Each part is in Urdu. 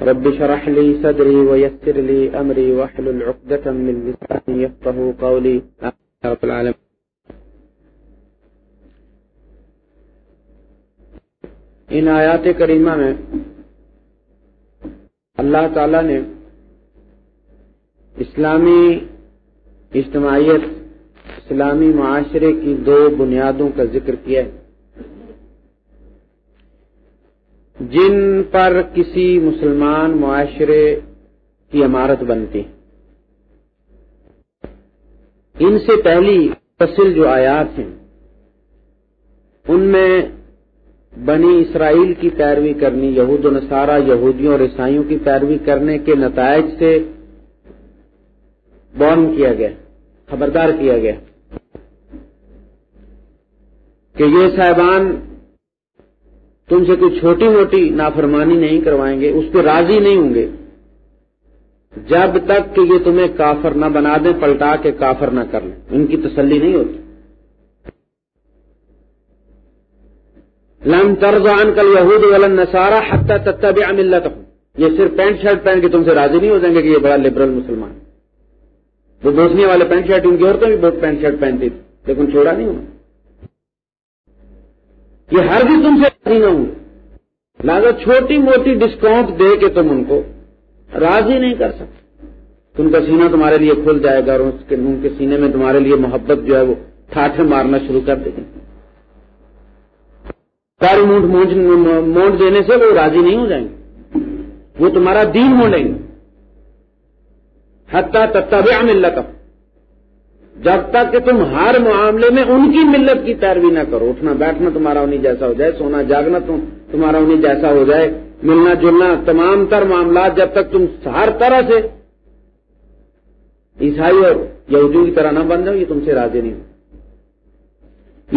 رب شرح لي صدري ويسر لي أمري وحل العقدة من لساني يفقه قولي. رب العالمين. ان آیات کریمہ میں اللہ تعالی نے اسلامی اجتماعیت، اسلامی معاشرے کی دو بنیادوں کا ذکر کیا ہے۔ جن پر کسی مسلمان معاشرے کی عمارت بنتی۔ ان سے پہلی فصل جو آیات ہیں، ان میں بنی اسرائیل کی پیروی کرنی، یہود و نصارہ، یہودیوں اور عیسائیوں کی پیروی کرنے کے نتائج سے بون کیا گیا، خبردار کیا گیا کہ یہ صاحبان تم سے کوئی چھوٹی موٹی نافرمانی نہیں کروائیں گے، اس پہ راضی نہیں ہوں گے۔ جب تک کہ یہ تمہیں کافر نہ بنا دیں، پلٹا کے کافر نہ کر لیں۔ ان کی تسلی نہیں ہوتی۔ لم ترزان کل یہود ولن نسارا حتہ تتب ملت یہ صرف پینٹ شرٹ پہن کے تم سے راضی نہیں ہو جائیں گے کہ یہ بڑا لبرل مسلمان وہ بوسنی والے پینٹ شرٹ، ان کی عورتیں بھی بہت پینٹ شرٹ پہنتی تھی لیکن چھوڑا نہیں ہونا یہ ہر بھی تم سے راضی نہ ہوں۔ لہٰذا چھوٹی موٹی ڈسکاؤنٹ دے کے تم ان کو راضی نہیں کر سکتے۔ تم کا سینہ تمہارے لیے کھل جائے گا اور اس کے ان کے سینے میں تمہارے لیے محبت جو ہے وہ ٹھاٹھے مارنا شروع کر دے گی۔ ساری مونٹ مونٹ دینے سے وہ راضی نہیں ہو جائیں گے۔ وہ تمہارا دین مونڈیں گے۔ حتہ تتبع ملت جب تک کہ تم ہر معاملے میں ان کی ملت کی پیروی نہ کرو، اٹھنا، بیٹھنا تمہارا انہیں جیسا ہو جائے، سونا، جاگنا تمہارا انہیں جیسا ہو جائے، ملنا جلنا تمام تر معاملات جب تک تم ہر طرح سے عیسائی اور یہودیوں کی طرح نہ بن جاؤ، یہ تم سے راضی نہیں ہو۔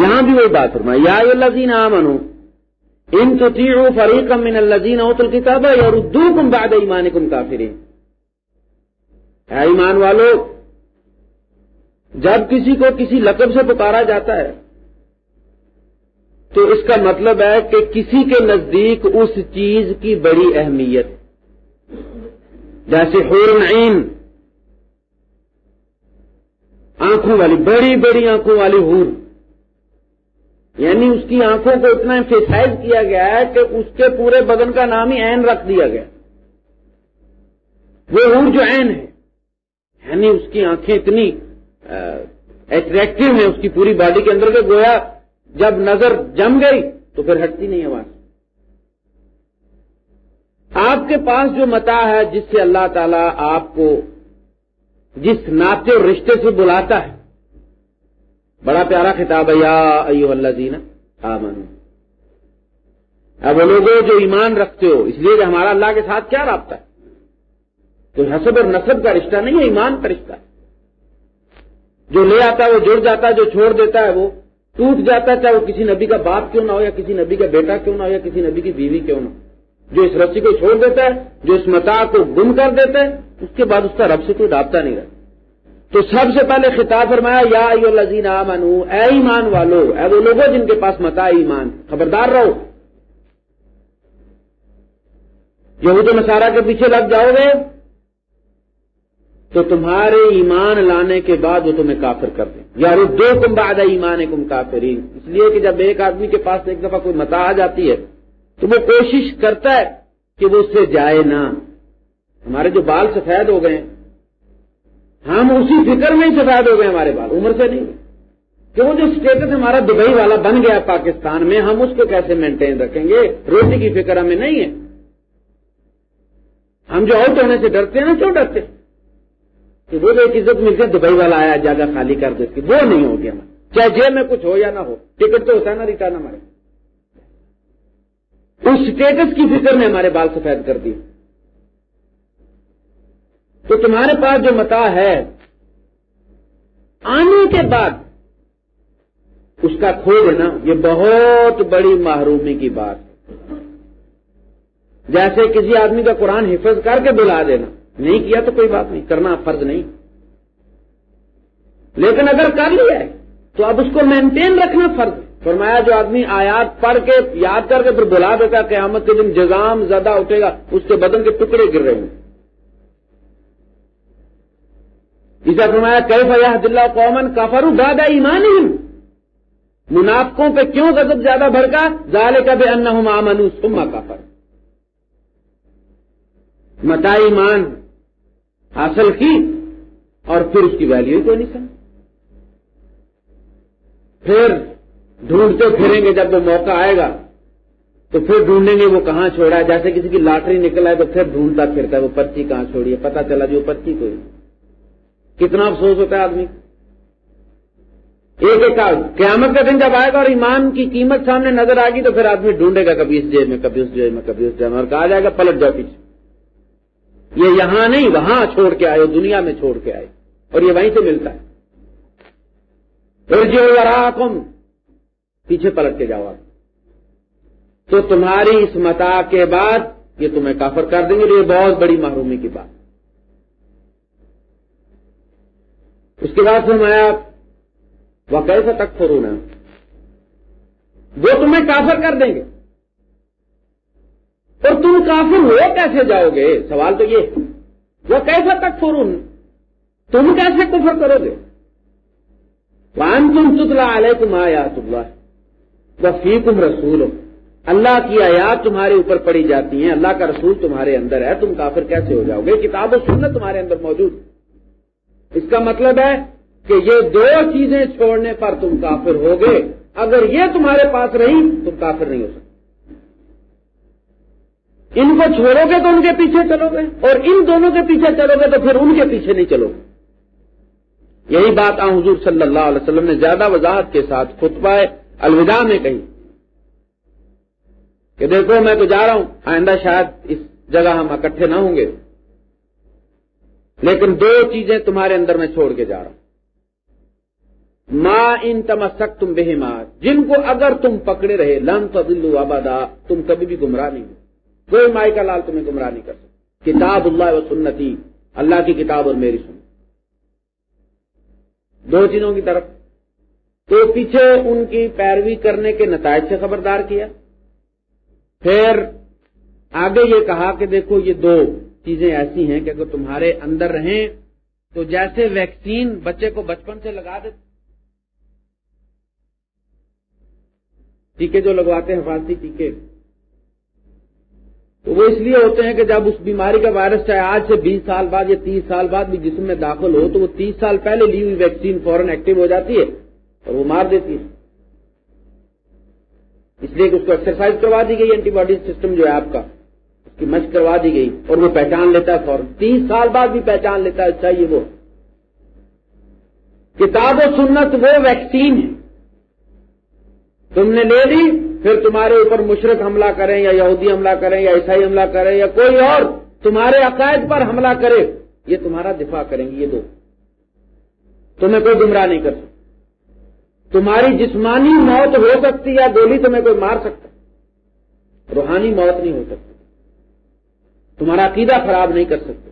یہاں بھی وہی بات فرمائی، یا الذین آمنو ان تطیعوا فریقا من الذین اوتوا الکتاب یردوکم بعد ایمانکم کافرین۔ اے ایمان والو جب کسی کو کسی لقب سے پکارا جاتا ہے، تو اس کا مطلب ہے کہ کسی کے نزدیک اس چیز کی بڑی اہمیت۔ جیسے حور عین آنکھوں والی، بڑی بڑی آنکھوں والی حور۔ یعنی اس کی آنکھوں کو اتنا ایمفیسائز کیا گیا ہے کہ اس کے پورے بدن کا نام ہی عین رکھ دیا گیا۔ وہ حور جو عین ہے یعنی اس کی آنکھیں اتنی اٹریکٹو ہیں اس کی پوری باڈی کے اندر کے گویا جب نظر جم گئی تو پھر ہٹتی نہیں آواز۔ آپ کے پاس جو متا ہے، جس سے اللہ تعالیٰ آپ کو جس ناطے اور رشتے سے بلاتا ہے۔ بڑا پیارا خطاب ہے، یا ایو اللہ دینا آمن اب وہ لوگوں جو ایمان رکھتے ہو، اس لیے کہ ہمارا اللہ کے ساتھ کیا رابطہ ہے؟ تو حسب اور نصب کا رشتہ نہیں ہے، ایمان کا رشتہ جو لے آتا ہے وہ جڑ جاتا ہے، جو چھوڑ دیتا ہے وہ ٹوٹ جاتا ہے، چاہے وہ کسی نبی کا باپ کیوں نہ ہو یا کسی نبی کا بیٹا کیوں نہ ہو یا کسی نبی کی بیوی کیوں نہ ہو۔ جو اس رسی کو چھوڑ دیتا ہے، جو اس متا کو گم کر دیتا ہے، اس کے بعد اس کا رب سے کوئی رابطہ نہیں رہتا تو سب سے پہلے خطاب فرمایا، یا الزین منو اے ایمان والو، اے وہ لوگوں جن کے پاس متا ایمان۔ خبردار رہو۔ یہود و نصارہ کے پیچھے لگ جاؤ گے۔ تو تمہارے ایمان لانے کے بعد وہ تمہیں کافر کر دیں۔ یا دو کم بعد ایمان کم کافرین۔ اس لیے کہ جب ایک آدمی کے پاس ایک دفعہ کوئی متا آ جاتی ہے، تو وہ کوشش کرتا ہے کہ وہ اس سے جائے نہ۔ ہمارے جو بال سفید ہو گئے ہم اسی فکر میں ہی سفید ہو گئے ہمارے بال۔ عمر سے نہیں۔ کہ وہ جو اسٹیٹس ہمارا دبئی والا بن گیا پاکستان میں، ہم اس کو کیسے مینٹین رکھیں گے؟ روٹی کی فکر ہمیں نہیں ہے۔ ہم جو آؤٹ ہونے سے ڈرتے ہیں نا کیوں ڈرتے؟ ہیں کہ وہ جو ایک عزت ملتی ہے دبئی والا آیا جگہ خالی کر دیتی وہ نہیں ہوگی ہمیں چاہے جیل میں کچھ ہو یا نہ ہو، ٹکٹ تو ہوتا ہے نا ریٹرن ہمارے اس اسٹیٹس کی فکر نے ہمارے بال سفید کر دی تو تمہارے پاس جو متا ہے، آنے کے بعد اس کا کھو دینا یہ بہت بڑی محرومی کی بات۔ ہے جیسے کسی آدمی کا قرآن حفظ کر کے بلا دینا۔ نہیں کیا تو کوئی بات نہیں، کرنا فرض نہیں۔ لیکن اگر کر لیا ہے، تو اب اس کو مینٹین رکھنا فرض۔ فرمایا جو آدمی آیات پڑھ کے یاد کر کے پھر بلا دیتا قیامت کے دن جزام زیادہ اٹھے گا، اس کے بدن کے ٹکڑے گر رہے ہیں اسے فرمایا کئی فیاح اللہ قومن کافر دادا ایمان ہی منافقوں پہ کیوں غضب زیادہ بھڑکا؟ ظال کا بے ان مامن کافر متا ایمان۔ حاصل کی اور پھر اس کی ویلو ہی کوئی نہیں سمجھ۔ پھر ڈھونڈتے پھریں گے، جب وہ موقع آئے گا، تو پھر ڈھونڈیں گے وہ کہاں چھوڑا ہے۔ جیسے کسی کی لاٹری نکلا ہے تو پھر ڈھونڈتا پھرتا ہے، وہ پرچی کہاں چھوڑی ہے؟ پتا چلا جو پرچی کوئی۔ کتنا افسوس ہوتا ہے آدمی۔ ایک ایک قیامت کا دن جب آئے گا اور ایمان کی قیمت سامنے نظر آئے گی تو پھر آدمی ڈھونڈے گا، کبھی اس جیب میں، کبھی اس جیب میں، کبھی اس جیب میں، اور کہا جائے گا پلٹ جاؤ پیچھے۔ یہ یہاں نہیں، وہاں چھوڑ کے آئے، دنیا میں چھوڑ کے آئے، اور یہ وہیں سے ملتا ہے۔ پھر جو پیچھے پلٹ کے جاؤ آپ۔ تو تمہاری اس متا کے بعد یہ تمہیں کافر کر دیں گے، یہ بہت بڑی محرومی کی بات۔ اس کے بعد فرمایا وہ کیسے تک فرونا وہ تمہیں کافر کر دیں گے۔ اور تم کافر ہو کیسے جاؤ گے؟ سوال تو یہ وہ کیسا تک فرون؟ تم کیسے کفر کرو گے؟ وان تم ستلا علیہ تم آیا تمہا فیکم رسول اللہ کی آیات تمہارے اوپر پڑی جاتی ہیں۔ اللہ کا رسول تمہارے اندر ہے۔ تم کافر کیسے ہو جاؤ گے؟ کتاب و سنت تمہارے اندر موجود۔ اس کا مطلب ہے کہ یہ دو چیزیں چھوڑنے پر تم کافر ہو گے اگر یہ تمہارے پاس رہی تم کافر نہیں ہو سکتے۔ ان کو چھوڑو گے تو ان کے پیچھے چلو گے اور ان دونوں کے پیچھے چلو گے تو پھر ان کے پیچھے نہیں چلو گے۔ یہی بات آ حضور صلی اللہ علیہ وسلم نے زیادہ وضاحت کے ساتھ خطبہ الوداع میں کہی کہ دیکھو میں تو جا رہا ہوں، آئندہ شاید اس جگہ ہم اکٹھے نہ ہوں گے۔ لیکن دو چیزیں تمہارے اندر میں چھوڑ کے جا رہا ہوں۔ ماں ان تمسک تم بے جن کو اگر تم پکڑے رہے، لن تو آبادا تم کبھی بھی گمراہ نہیں ہو۔ کوئی مائی کا لال تمہیں گمراہ نہیں کر سکتا۔ کتاب اللہ و سنتی، اللہ کی کتاب اور میری سن دو چیزوں کی طرف۔ تو پیچھے ان کی پیروی کرنے کے نتائج سے خبردار کیا۔ پھر آگے یہ کہا کہ دیکھو، یہ دو چیزیں ایسی ہیں کہ اگر تمہارے اندر رہیں تو جیسے ویکسین بچے کو بچپن سے لگا دیتے۔ ٹیکے جو لگواتے ہیں، حفاظتی ٹیکے۔ تو وہ اس لیے ہوتے ہیں کہ جب اس بیماری کا وائرس چاہے آج سے بیس سال بعد یا تیس سال بعد بھی جسم میں داخل ہو، تو وہ تیس سال پہلے لی ہوئی ویکسین فوراً ایکٹیو ہو جاتی ہے اور وہ مار دیتی ہے۔ اس لیے کہ اس کو ایکسرسائز کروا دی گئی اینٹی باڈی سسٹم جو ہے آپ کا، اس کی مشق کروا دی گئی اور وہ پہچان لیتا ہے فوراً۔ تیس سال بعد بھی پہچان لیتا ہے اچھا چاہیے وہ۔ کتاب و سنت وہ ویکسین ہے۔ تم نے لے لی پھر تمہارے اوپر مشرق حملہ کریں یا یہودی حملہ کریں یا عیسائی حملہ کریں یا کوئی اور تمہارے عقائد پر حملہ کرے، یہ تمہارا دفاع کریں گے یہ دو۔ تمہیں کوئی گمراہ نہیں کر سکتا۔ تمہاری جسمانی موت ہو سکتی یا گولی تمہیں کوئی مار سکتا۔ روحانی موت نہیں ہو سکتی۔ تمہارا عقیدہ خراب نہیں کر سکتے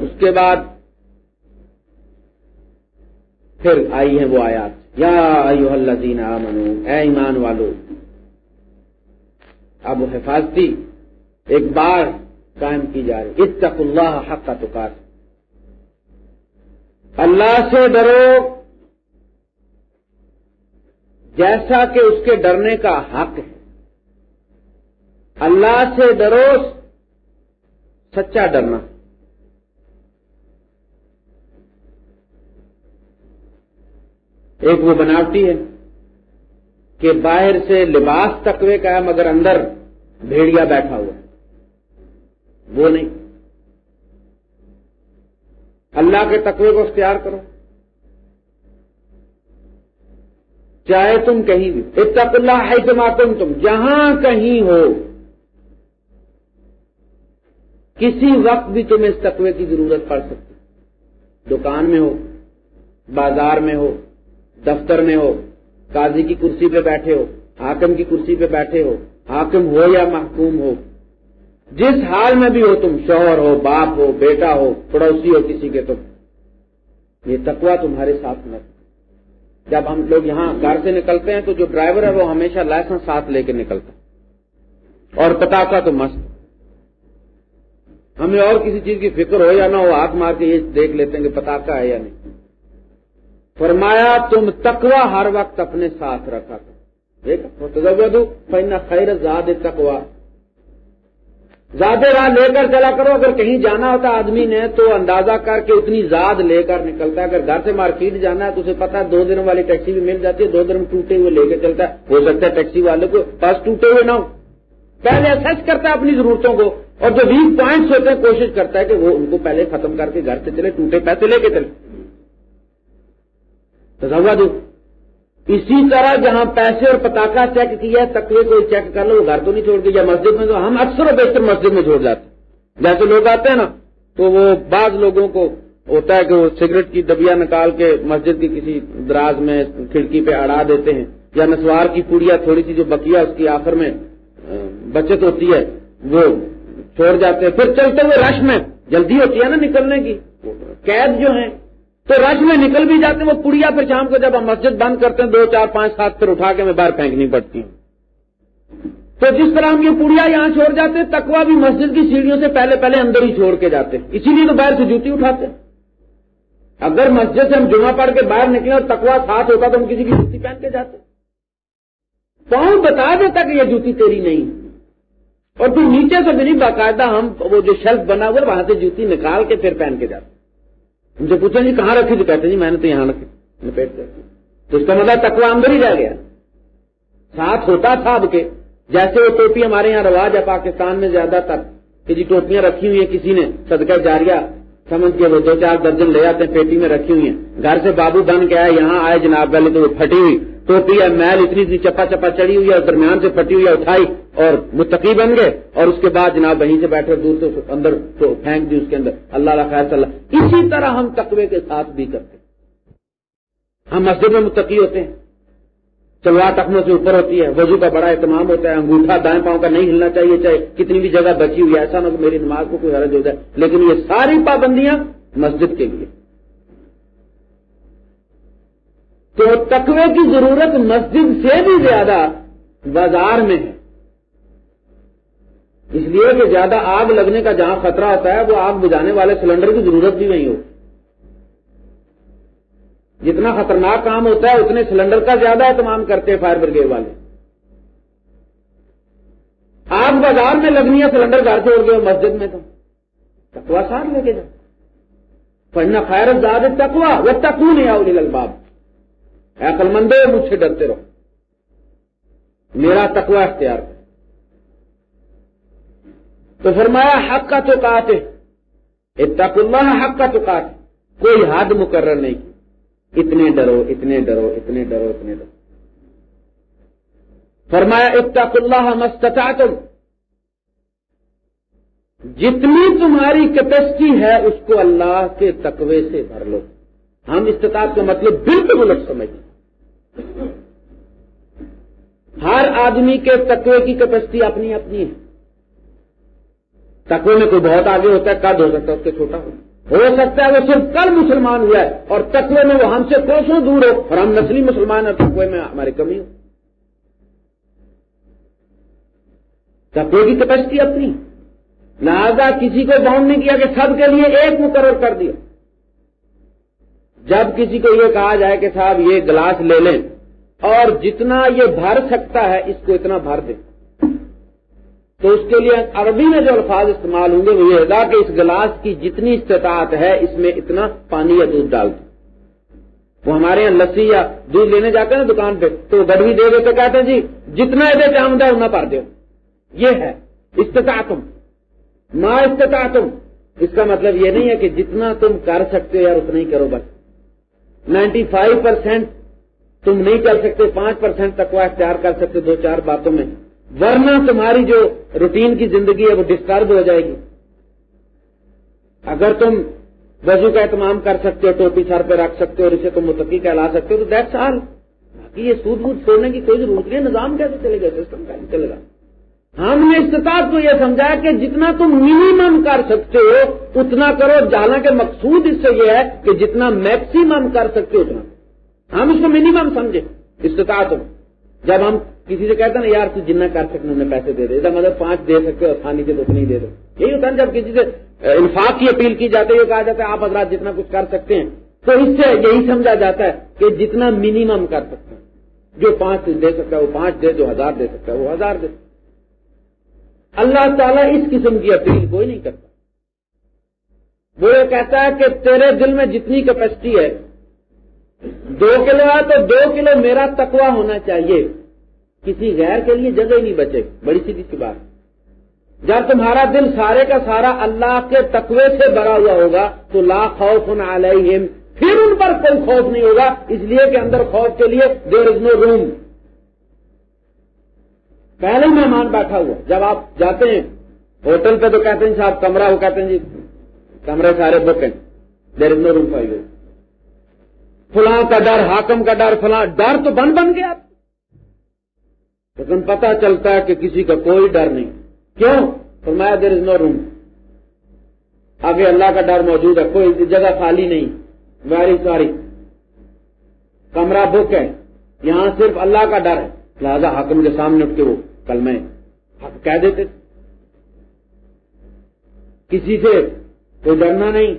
اس کے بعد پھر آئی ہیں وہ آیات۔ یا ایوہ الذین آمنو، اے ایمان والو، اب حفاظتی ایک بار قائم کی جا رہی اتق اللہ حق کا تکار اللہ سے ڈرو، جیسا کہ اس کے ڈرنے کا حق ہے۔ اللہ سے ڈرو، سچا ڈرنا۔ ایک وہ بناوٹی ہے کہ باہر سے لباس تقوی کا ہے، مگر اندر بھیڑیا بیٹھا ہوا وہ نہیں۔ اللہ کے تقوی کو اختیار کرو۔ چاہے تم کہیں بھی۔ اتق اللہ ہے تم تم، جہاں کہیں ہو۔ کسی وقت بھی تمہیں اس تقوی کی ضرورت پڑ سکتی۔ دکان میں ہو، بازار میں ہو دفتر میں ہو، قاضی کی کرسی پہ بیٹھے ہو، حاکم کی کرسی پہ بیٹھے ہو، حاکم ہو یا محکوم ہو، جس حال میں بھی ہو تم، شوہر ہو، باپ ہو، بیٹا ہو، پڑوسی ہو کسی کے تم، یہ تقوا تمہارے ساتھ نہ جب ہم لوگ یہاں گھر سے نکلتے ہیں تو جو ڈرائیور ہے وہ ہمیشہ لائسنس ساتھ لے کے نکلتا اور پتا تو مست۔ ہمیں اور کسی چیز کی فکر ہو یا نہ ہو، ہاتھ مار کے یہ دیکھ لیتے ہیں کہ پتاخا ہے یا نہیں۔ فرمایا، تم تکوا ہر وقت اپنے ساتھ رکھا تھا خیر زاد تکوا زیادہ راہ لے کر چلا کرو، اگر کہیں جانا ہوتا آدمی نے تو اندازہ کر کے اتنی زاد لے کر نکلتا ہے۔ اگر گھر سے مارکیٹ جانا ہے تو اسے پتا ہے دو دنوں والی ٹیکسی بھی مل جاتی ہے، دو دن ٹوٹے ہوئے لے کے چلتا ہے۔ ہو سکتا ہے ٹیکسی والے کو پاس ٹوٹے ہوئے نہ ہو۔ پہلے اسس کرتا ہے اپنی ضرورتوں کو اور جو ویک پوائنٹس ہوتے ہیں، کوشش کرتا ہے کہ وہ ان کو پہلے ختم کر کے گھر سے چلے، ٹوٹے پیسے لے کے چلے۔ تو دو اسی طرح جہاں پیسے اور پتاخا چیک کیا تقوی کوئی چیک کر لو، وہ گھر تو نہیں چھوڑ یا مسجد میں تو ہم اکثر و بیشتر مسجد میں چھوڑ جاتے ہیں۔ جیسے لوگ آتے ہیں نا، تو وہ بعض لوگوں کو ہوتا ہے کہ وہ سگریٹ کی دبیا نکال کے مسجد کی کسی دراز میں کھڑکی پہ اڑا دیتے ہیں۔ یا نسوار کی پوڑیا تھوڑی سی جو بکیا اس کی آخر میں بچت ہوتی ہے، وہ چھوڑ جاتے ہیں۔ پھر چلتے ہوئے رش میں، جلدی ہوتی ہے نا نکلنے کی۔ قید جو ہیں تو رش میں نکل بھی جاتے ہیں، وہ پڑیا پھر شام کو جب ہم مسجد بند کرتے ہیں، دو، چار، پانچ، سات، پھر اٹھا کے میں باہر پھینکنی پڑتی ہوں تو جس طرح ہم یہ پڑیا یہاں چھوڑ جاتے ہیں تکوا بھی مسجد کی سیڑھیوں سے پہلے پہلے اندر ہی چھوڑ کے جاتے ہیں۔ اسی لیے تو باہر سے جوتی اٹھاتے ہیں۔ اگر مسجد سے ہم جمعہ پڑھ کے باہر نکلے اور تکوا ساتھ ہوتا تو ہم کسی کی جوتی پہن کے جاتے کون بتا دیتا کہ یہ جوتی تیری نہیں؟ اور پھر نیچے سے بھی نہیں، باقاعدہ ہم وہ جو شیلف بنا ہوا وہاں سے جوتی نکال کے پھر پہن کے جاتے ان سے پوچھا جی کہاں رکھی؟ تو کہتے جی میں نے تو یہاں رکھی یعنی لپیٹ کر تو اس کا مطلب تکوا اندر ہی رہ گیا۔ ساتھ ہوتا تھا اب کے، جیسے وہ ٹوپی ہمارے یہاں رواج ہے، پاکستان میں زیادہ تر کہ جی ٹوپیاں رکھی ہوئی ہیں کسی نے، صدقہ جاریہ سمجھ کے وہ دو چار درجن لے آتے ہیں، پیٹی میں رکھی ہوئی ہیں۔ گھر سے بابو بن کے آئے، یہاں آئے جناب پہلے تو وہ پھٹی ہوئی۔ ٹوپی ہے میل اتنی سی چپا چپا چڑی ہوئی ہے اور درمیان سے پھٹی ہوئی ہے، اٹھائی اور متقی بن گئے۔ اور اس کے بعد جناب وہیں سے بیٹھے، دور سے اندر تو پھینک دی اس کے اندر۔ اللہ خیر صلی اللہ اسی طرح ہم تقوی کے ساتھ بھی کرتے ہم مسجد میں متقی ہوتے ہیں۔ چلوار ٹخنوں سے اوپر ہوتی ہے، وضو کا بڑا اہتمام ہوتا ہے، انگوٹھا دائیں پاؤں کا نہیں ہلنا چاہیے، چاہے کتنی بھی جگہ بچی ہوئی ہے ایسا نہ کہ میری نماز کو کوئی حرج ہو جائے، لیکن یہ ساری پابندیاں مسجد کے لیے۔ تو تقوی کی ضرورت مسجد سے بھی زیادہ بازار میں ہے۔ اس لیے کہ زیادہ آگ لگنے کا جہاں خطرہ ہوتا ہے، وہ آگ بجانے والے سلنڈر کی ضرورت بھی نہیں ہو جتنا خطرناک کام ہوتا ہے، اتنے سلنڈر کا زیادہ اہتمام کرتے ہیں فائر بریگیڈ والے۔ آگ بازار میں لگنی ہے سلنڈر گھر سے اڑ گئے مسجد میں تو۔ تکوا ساتھ لے کے جاؤ۔ پڑھنا خیر زیادہ تکوا وہ تکو نہیں آؤ لل باب۔ عقل مندو مجھ سے ڈرتے رہو۔ میرا تکوا اختیار۔ تو فرمایا، حق کا تو کاتے اتق اللہ حق کا تو کوئی حد مقرر نہیں۔ کی اتنے ڈرو اتنے ڈرو اتنے ڈرو اتنے ڈرو۔ فرمایا اتق اللہ مستتا تم جتنی تمہاری کیپیسٹی ہے، اس کو اللہ کے تقوی سے بھر لو۔ ہم استطاعت کا مطلب بالکل الٹ سمجھیں ہر آدمی کے تقوی کی کیپیسٹی اپنی اپنی ہے۔ تقوی میں کوئی بہت آگے ہوتا ہے قد ہو سکتا ہے، اس کے چھوٹا ہو ہو سکتا ہے وہ صرف کل مسلمان ہوا ہے اور تقوی میں وہ ہم سے کوسوں دور ہو اور ہم نسلی مسلمان ہیں، تقوی میں ہماری کمی ہو۔ تقوی کی کیپیسٹی اپنی۔ لہذا کسی کو باؤنڈ نہیں کیا کہ سب کے لیے ایک مقرر کر دیا۔ جب کسی کو یہ کہا جائے کہ صاحب یہ گلاس لے لیں اور جتنا یہ بھر سکتا ہے اس کو اتنا بھر دیں۔ تو اس کے لیے عربی میں جو الفاظ استعمال ہوں گے وہ یہ ہوگا کہ اس گلاس کی جتنی استطاعت ہے، اس میں اتنا پانی یا دودھ ڈال دیں وہ ہمارے یہاں لسی یا دودھ لینے جاتے ہیں نا دکان پہ، تو گڑوی دے دے تو کہتے ہیں جی جتنا ادھر چاہتا ہے اتنا پر دو یہ ہے، استطاعتم۔ ما استطاعتم۔ اس کا مطلب یہ نہیں ہے کہ جتنا تم کر سکتے ہو یار، اتنا ہی کرو بس۔ نائنٹی فائیو پرسینٹ تم نہیں کر سکتے، پانچ پرسینٹ تک وہ اختیار کر سکتے، دو چار باتوں میں۔ ورنہ تمہاری جو روٹین کی زندگی ہے وہ ڈسٹرب ہو جائے گی۔ اگر تم وضو کا اہتمام کر سکتے ہو، ٹوپی سر پہ رکھ سکتے ہو اور اسے تم متقی کہلا سکتے ہو، تو دیکھ سال باقی یہ سود بوت چھوڑنے کی کوئی ضرورت نہیں نظام کیسے چلے گا؟ سسٹم کیسے چلے گا؟ ہم نے استطاعت کو یہ سمجھا کہ جتنا تم منیمم کر سکتے ہو، اتنا کرو۔ حالانکہ مقصود اس سے یہ ہے کہ جتنا میکسیمم کر سکتے ہو، اتنا۔ ہم اس کو منیمم سمجھے، استطاعت جب ہم کسی سے کہتے ہیں نا، یار تو جتنا کر سکتے انہیں پیسے دے دے مطلب پانچ دے سکتے ہو، آسانی سے تو نہیں دے دو یہی ہوتا ہے جب کسی سے انفاق کی اپیل کی جاتی ہے یہ کہا جاتا ہے آپ حضرات جتنا کچھ کر سکتے ہیں۔ تو اس سے یہی سمجھا جاتا ہے کہ جتنا منیمم کر سکتے ہیں۔ جو پانچ دے سکتا ہے، وہ پانچ دے، جو ہزار دے سکتا ہے، وہ ہزار دے۔ اللہ تعالیٰ اس قسم کی اپیل کوئی نہیں کرتا۔ وہ یہ کہتا ہے کہ تیرے دل میں جتنی کیپیسٹی ہے، دو کلو ہے تو دو کلو میرا تقوی ہونا چاہیے۔ کسی غیر کے لیے جگہ ہی نہیں بچے، بڑی سیدھی سی بات۔ جب تمہارا دل سارے کا سارا اللہ کے تقوی سے بھرا ہوا ہوگا، تو لا خوف علیہم، پھر ان پر کوئی خوف نہیں ہوگا، اس لیے کہ اندر خوف کے لیے دیر از نو روم پہلے مہمان بیٹھا ہوا، جب آپ جاتے ہیں، ہوٹل پہ تو کہتے ہیں صاحب، کمرہ، وہ کہتے ہیں جی کمرے سارے بک ہیں دیر از نو روم پائی فلاں کا ڈر، حاکم کا ڈر، فلاں، ڈر تو بن بن گیا۔ لیکن پتا چلتا ہے کہ کسی کا کوئی ڈر نہیں۔ کیوں؟ فرمایا دیر از نو روم آگے اللہ کا ڈر موجود ہے، کوئی جگہ خالی نہیں۔ ویری سوری کمرہ بک ہے۔ یہاں صرف اللہ کا ڈر ہے۔ لہذا حکم کے سامنے اٹھ کے وہ کل میں حق کہہ دیتے۔ کسی سے کوئی ڈرنا نہیں۔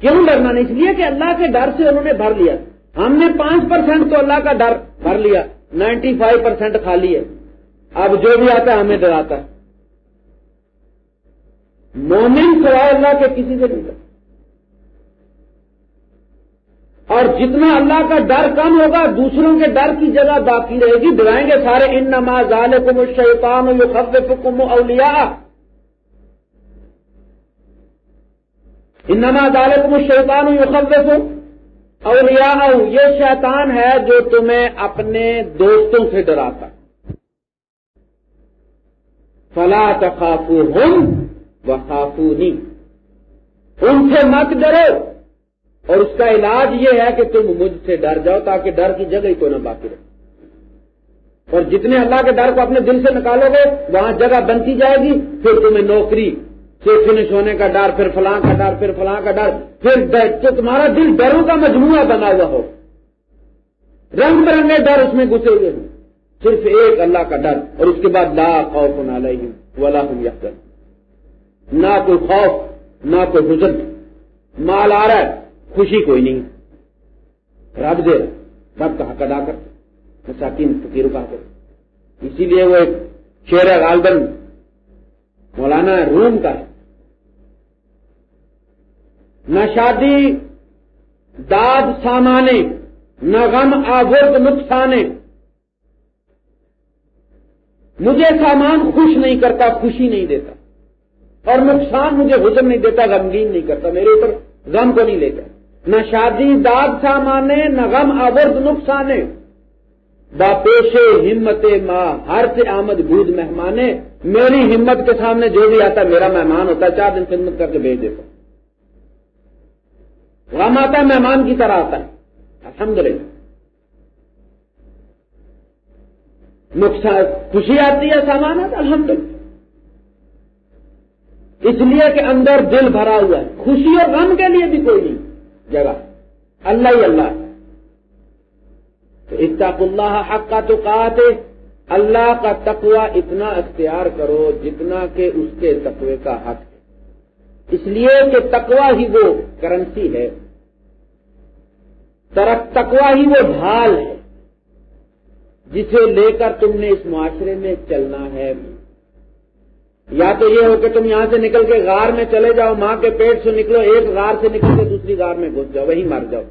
کیوں ڈرنا نہیں؟ اس لیے کہ اللہ کے ڈر سے انہوں نے بھر لیا۔ ہم نے پانچ پرسینٹ تو اللہ کا ڈر بھر لیا۔ نائنٹی فائیو پرسینٹ خالی ہے۔ اب جو بھی آتا ہے ہمیں ڈراتا ہے۔ مومن سوائے اللہ کے کسی سے نہیں ڈرتا اور جتنا اللہ کا ڈر کم ہوگا، دوسروں کے ڈر کی جگہ باقی رہے گی۔ ڈرائیں گے سارے ان نماز کم شیطان یو خب کم اولیا ان نماز کم شیطان یو خب اولیا یہ شیطان ہے جو تمہیں اپنے دوستوں سے ڈراتا۔ فلا تخافو ہم و خافو ان سے مت ڈرو۔ اور اس کا علاج یہ ہے کہ تم مجھ سے ڈر جاؤ تاکہ ڈر کی جگہ ہی کوئی نہ باقی رہے۔ اور جتنے اللہ کے ڈر کو اپنے دل سے نکالو گے، وہاں جگہ بنتی جائے گی، پھر تمہیں نوکری سے فنش ہونے کا ڈر، پھر فلاں کا ڈر، پھر فلاں کا ڈر، پھر تو تمہارا دل ڈروں کا مجموعہ بنا ہوا ہو۔ رنگ برنگے ڈر اس میں گھسے ہوئے ہوں۔ صرف ایک اللہ کا ڈر، اور اس کے بعد لا خوف نہ لئی والا ہوں نہ کوئی خوف، نہ کوئی حزن۔ مال آ رہا ہے، خوشی کوئی نہیں۔ رب دے، رب کا حق ادا کر۔ مساکین، فقیروں کا حق۔ اسی لیے وہ ایک شیر غالبن مولانا روم کا ہے۔ نہ شادی، داد سامانے، نہ غم آورد نقصانے۔ مجھے سامان خوش نہیں کرتا، خوشی نہیں دیتا۔ اور نقصان مجھے حجم نہیں دیتا، غمگین نہیں کرتا۔ میرے اوپر غم کو نہیں لے کر نہ شادی، داد سامانے، نہ غم آورد نقصانے۔ با پیشے ہمت ماں ہر سے آمد بود مہمانے۔ میری ہمت کے سامنے جو بھی آتا، میرا مہمان ہوتا، چار دن خدمت کر کے بھیج دیتا۔ غم آتا ہے مہمان کی طرح آتا ہے۔ الحمد للہ نقصان خوشی آتی ہے سامان ہے۔ الحمد للہ اس لیے کہ اندر دل بھرا ہوا ہے۔ خوشی اور غم کے لیے بھی کوئی نہیں۔ جگہ۔ اللہ ہی اللہ۔ تو اتاق اللہ حق کا تو کہتے اللہ کا تقوی اتنا اختیار کرو جتنا کہ اس کے تقوی کا حق ہے اس لیے کہ تکوا ہی وہ کرنسی ہے۔ تقوی ہی وہ ڈھال ہے۔ جسے لے کر تم نے اس معاشرے میں چلنا ہے۔ یا تو یہ ہو کہ تم یہاں سے نکل کے غار میں چلے جاؤ، ماں کے پیٹ سے نکلو، ایک غار سے نکل کے دوسری غار میں گھس جاؤ، وہیں مر جاؤ۔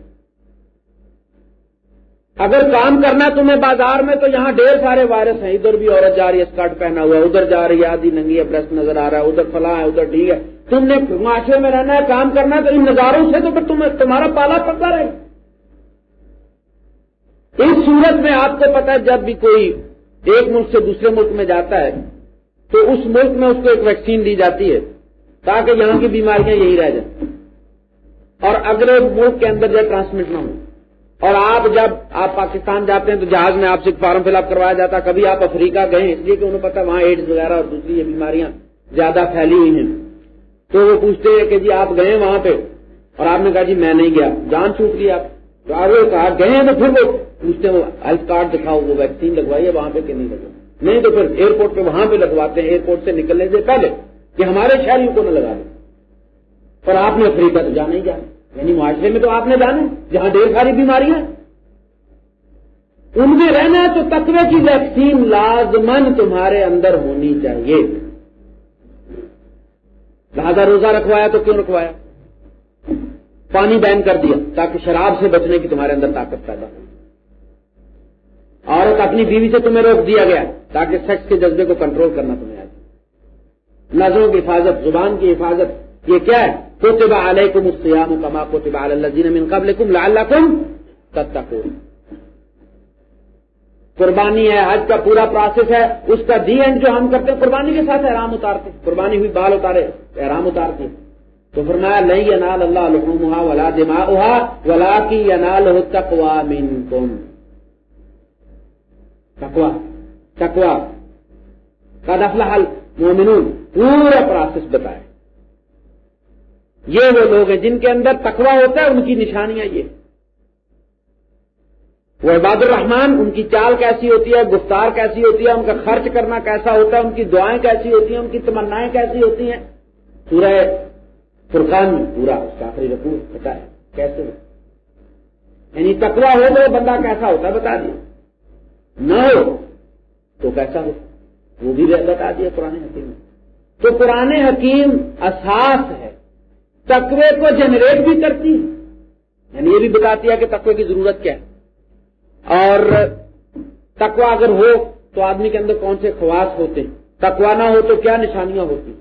اگر کام کرنا تمہیں بازار میں تو یہاں ڈھیر سارے وائرس ہیں۔ ادھر بھی عورت جا رہی ہے، اسکرٹ پہنا ہوا ہے، ادھر جا رہی ہے، آدھی ننگی ہے برسٹ نظر آ رہا ہے، ادھر فلاں ہے، ادھر ٹھیک ہے۔ تم نے معاشرے میں رہنا ہے، کام کرنا ہے تو ان نظاروں سے تو پھر تمہارا پالا پکا رہے اس صورت میں آپ کو پتا ہے، جب بھی کوئی ایک ملک سے دوسرے ملک میں جاتا ہے، تو اس ملک میں اس کو ایک ویکسین دی جاتی ہے، تاکہ یہاں کی بیماریاں یہی رہ جائیں۔ اور اگلے ملک کے اندر جو ٹرانسمٹ نہ ہو۔ اور آپ جب آپ پاکستان جاتے ہیں تو جہاز میں آپ سے فارم فل اپ کروایا جاتا کبھی آپ افریقہ گئے اس لیے کہ انہیں پتا وہاں ایڈز وغیرہ اور دوسری یہ بیماریاں زیادہ پھیلی ہوئی ہیں۔ تو وہ پوچھتے ہیں کہ جی آپ گئے وہاں پہ؟ اور آپ نے کہا جی میں نہیں گیا۔ جان چھوٹ لی آپ۔ تو آگے کہا گئے ہیں تو پھر وہ پوچھتے ہیں وہ ہیلتھ کارڈ دکھاؤ، وہ ویکسین لگوائی ہے وہاں پہ کہ نہیں لگوائی نہیں تو پھر ایئرپورٹ پہ وہاں پہ لگواتے ہیں۔ ایئرپورٹ سے نکلنے سے پہلے کہ ہمارے شہریوں کو نہ لگا دیں۔ پر آپ نے افریقہ تو جانا ہی جانا یعنی معاشرے میں تو آپ نے جانا جہاں ڈھیر ساری بیماریاں ان میں رہنا ہے تو تقوی کی ویکسین لازمن تمہارے اندر ہونی چاہیے۔ لہذا روزہ رکھوایا تو کیوں رکھوایا؟ پانی بین کر دیا تاکہ شراب سے بچنے کی تمہارے اندر طاقت پیدا ہو۔ عورت اپنی بیوی سے تمہیں روک دیا گیا تاکہ سیکس کے جذبے کو کنٹرول کرنا تمہیں آ جائے نظروں کی حفاظت، زبان کی حفاظت، یہ کیا ہے؟ کوتبہ علیکم السیام کما کوتبہ الزین من قبلکم لعلکم تتقون۔ قربانی ہے، حج کا پورا پروسیس ہے، اس کا دی اینڈ جو ہم کرتے ہیں، قربانی کے ساتھ احرام اتارتے قربانی ہوئی، بال اتارے، احرام اتارتے تو فرمایا نہیں ینال اللہ لحومها ولا دماؤها ولا کی ینال تقوا منکم۔ تقوا تقوا قد افلح المؤمنون، پورا پروسیس بتائے یہ وہ لوگ ہیں جن کے اندر تقوا ہوتا ہے، ان کی نشانیاں یہ۔ وہ عباد الرحمان ان کی چال کیسی ہوتی ہے، گفتار کیسی ہوتی ہے، ان کا خرچ کرنا کیسا ہوتا ہے، ان کی دعائیں کیسی ہوتی ہیں، ان کی تمنائیں کیسی ہوتی ہیں۔ سورہ فرقان میں پورا، اس کا آخری رقو بتا ہے، کیسے ہو۔ یعنی تکوا ہو تو بندہ کیسا ہوتا ہے، بتا دیا نہ ہو تو کیسا ہو؟ وہ بھی بتا دیا پرانے حکیم۔ تو پرانے حکیم اساس ہے۔ تقوی کو جنریٹ بھی کرتی ہے۔ یعنی یہ بھی بتاتی ہے کہ تقوی کی ضرورت کیا ہے۔ اور تقوا اگر ہو تو آدمی کے اندر کون سے خواص ہوتے ہیں؟ تقوا نہ ہو تو کیا نشانیاں ہوتی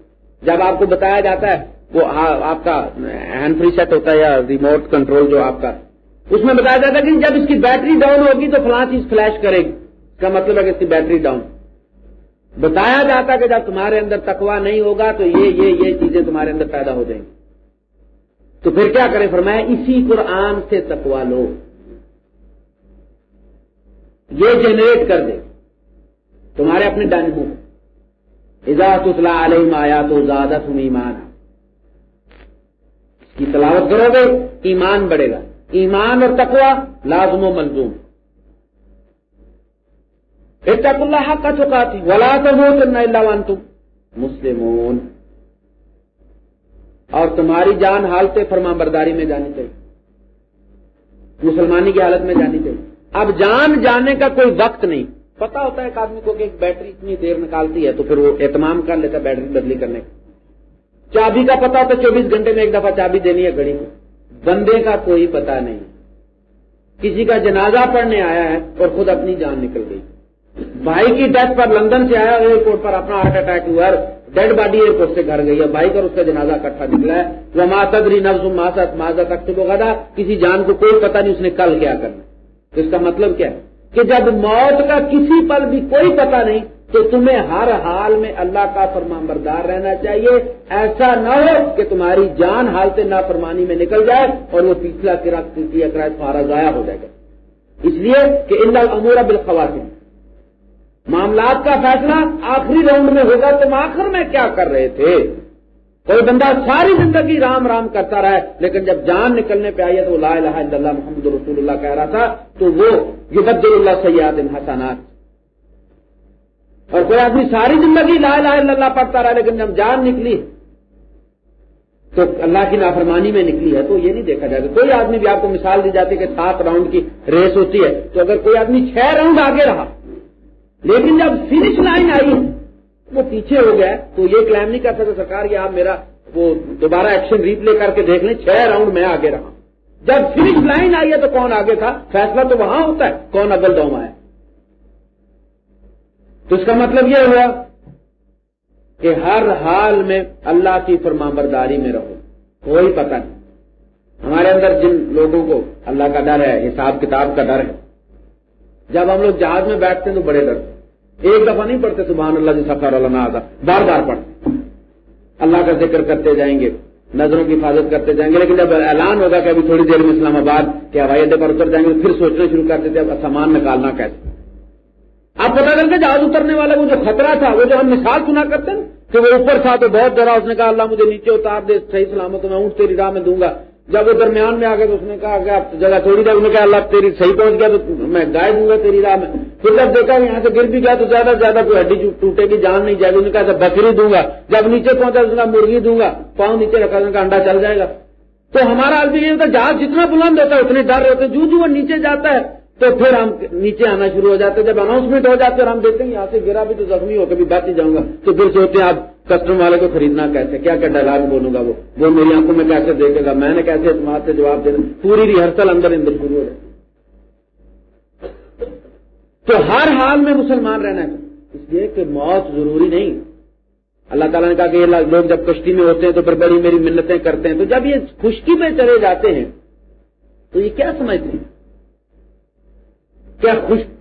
جب آپ کو بتایا جاتا ہے وہ ہاں، آپ کا ہینڈ فری سیٹ ہوتا ہے یا ریموٹ کنٹرول جو آپ کا، اس میں بتایا جاتا ہے کہ جب اس کی بیٹری ڈاؤن ہوگی تو فلاں چیز فلیش کرے گی۔ اس کا مطلب ہے کہ اس کی بیٹری ڈاؤن۔ بتایا جاتا کہ جب تمہارے اندر تکوا نہیں ہوگا تو یہ یہ یہ چیزیں تمہارے اندر پیدا ہو جائیں گی۔ تو پھر کیا کریں؟ فرمایا، اسی قرآن سے تکوا لو۔ یہ جنریٹ کر دے تمہارے اپنے ڈانگوں اجازت اطلاع علیہ آیا تو زیادہ تم ایمان اس کی تلاوت کرو گے، ایمان بڑھے گا۔ ایمان اور تقوا لازم و ملزوم۔ اتق اللہ حق کا چکا تھی ولا تو اللہ مسلمون۔ اور تمہاری جان حالت فرما برداری میں جانی چاہیے مسلمانی کی حالت میں جانی چاہیے اب جان جانے کا کوئی وقت نہیں۔ پتا ہوتا ہے ایک آدمی کو کہ ایک بیٹری اتنی دیر نکالتی ہے تو پھر وہ اہتمام کر لیتا ہے بیٹری بدلی کرنے کا۔ چابی کا پتا ہوتا ہے چوبیس گھنٹے میں ایک دفعہ چابی دینی ہے گھڑی میں۔ بندے کا کوئی پتا نہیں۔ کسی کا جنازہ پڑھنے آیا ہے اور خود اپنی جان نکل گئی۔ بھائی کی ڈیتھ پر لندن سے آیا ایئرپورٹ پر اپنا ہارٹ اٹیک ہوا ڈیڈ باڈی ایئرپورٹ سے گھر گئی ہے۔ بھائی کا اس کا جنازہ کٹھا نکلا ہے۔ وہ ماتدری نفز ماسد ماضا تک تو گدا کسی جان کو کوئی پتا نہیں اس نے کل کیا کرنا اس کا مطلب کیا ہے؟ کہ جب موت کا کسی پر بھی کوئی پتا نہیں، تو تمہیں ہر حال میں اللہ کا فرمان بردار رہنا چاہیے۔ ایسا نہ ہو کہ تمہاری جان حالت نافرمانی میں نکل جائے اور وہ پچھلا کرایہ تمہارا ضائع ہو جائے گا۔ اس لیے کہ ان امور بالخواتین معاملات کا فیصلہ آخری راؤنڈ میں ہوگا، تم آخر میں کیا کر رہے تھے؟ کوئی بندہ ساری زندگی رام رام کرتا رہا لیکن جب جان نکلنے پہ آئی ہے تو لا الہ الا اللہ محمد رسول اللہ کہہ رہا تھا، تو وہ یبد اللہ سیاد حسنات۔ اور کوئی آدمی ساری زندگی لا الہ الا اللہ پڑھتا رہا، لیکن جب جان نکلی، تو اللہ کی نافرمانی میں نکلی ہے، تو یہ نہیں دیکھا جائے گا۔ کوئی آدمی بھی آپ کو مثال دی جاتی ہے کہ سات راؤنڈ کی ریس ہوتی ہے، تو اگر کوئی آدمی چھ راؤنڈ آگے رہا لیکن جب فنش لائن آئی، وہ پیچھے ہو گیا، تو یہ کلیم نہیں کر سکتا سرکار کہ آپ میرا وہ دوبارہ ایکشن ریپ لے کر کے دیکھ لیں، چھ راؤنڈ میں آگے رہا۔ جب فنش لائن آئی ہے تو کون آگے تھا؟ فیصلہ تو وہاں ہوتا ہے، کون اول دوما ہے؟ تو اس کا مطلب یہ ہوا کہ ہر حال میں اللہ کی فرما برداری میں رہو، کوئی پتہ نہیں۔ ہمارے اندر جن لوگوں کو اللہ کا ڈر ہے، حساب کتاب کا ڈر ہے، جب ہم لوگ جہاز میں بیٹھتے ہیں تو بڑے ڈر۔ ایک دفعہ نہیں پڑھتے، سبحان اللہ جی سفر اللہ آتا بار بار پڑھتے اللہ کا ذکر کرتے جائیں گے، نظروں کی حفاظت کرتے جائیں گے، لیکن جب اعلان ہوگا کہ ابھی تھوڑی دیر میں اسلام آباد کے ہوائی اڈے پر اتر جائیں گے، پھر سوچنا شروع کر دیتے اب سامان نکالنا کیسے؟ اب پتا چل کے جہاز اترنے والا، وہ جو خطرہ تھا، وہ جو ہم مثال سنا کرتے ہیں کہ وہ اوپر تھا تو بہت ڈرا، اس نے کہا اللہ مجھے نیچے اتار دے، صحیح سلامت میں اونٹ تیری راہ میں دوں گا۔ جب وہ درمیان میں آ گئے تو اس نے کہا کہ آپ جگہ تھوڑی دیر نے کہا اللہ تیری صحیح پہنچ گیا تو میں گائے دوں گا تیری راہ میں۔ پھر جب دیکھا یہاں سے گر بھی گیا تو زیادہ سے زیادہ کوئی ہڈی ٹوٹے گی، جان نہیں جائے گی۔ کہا اچھا، بکری دوں گا۔ جب نیچے پہنچا تو کہا مرغی دوں گا۔ پاؤں نیچے رکھا ان کا انڈا چل جائے گا۔ تو ہمارا آدمی یہ ہوتا ہے، جہاز جتنا بلند ہوتا ہے اتنے ڈر ہوتے جو جو وہ نیچے جاتا ہے، تو پھر ہم نیچے آنا شروع ہو جاتے جب اناؤنسمنٹ ہو جاتے اور ہم دیکھتے ہیں یہاں سے گرا بھی تو زخمی ہو کبھی بات ہی جاؤں گا۔ تو پھر سوچتے ہیں آپ کسٹمر والے کو خریدنا کیسے؟ کیا کیا ڈائلگ بولوں گا وہ؟ وہ میری آنکھوں میں کیسے دیکھے گا؟ میں نے کیسے اعتماد سے جواب دینا؟ پوری ریہرسل اندر اندر شروع ہو جائے تو ہر حال میں مسلمان رہنا ہے۔ اس لیے کہ موت ضروری نہیں۔ اللہ تعالیٰ نے کہا کہ یہ لوگ جب کشتی میں ہوتے ہیں تو پھر بڑی میری منتیں کرتے ہیں۔ تو جب یہ خشکی میں چلے جاتے ہیں، تو یہ کیا سمجھتے ہیں؟ کیا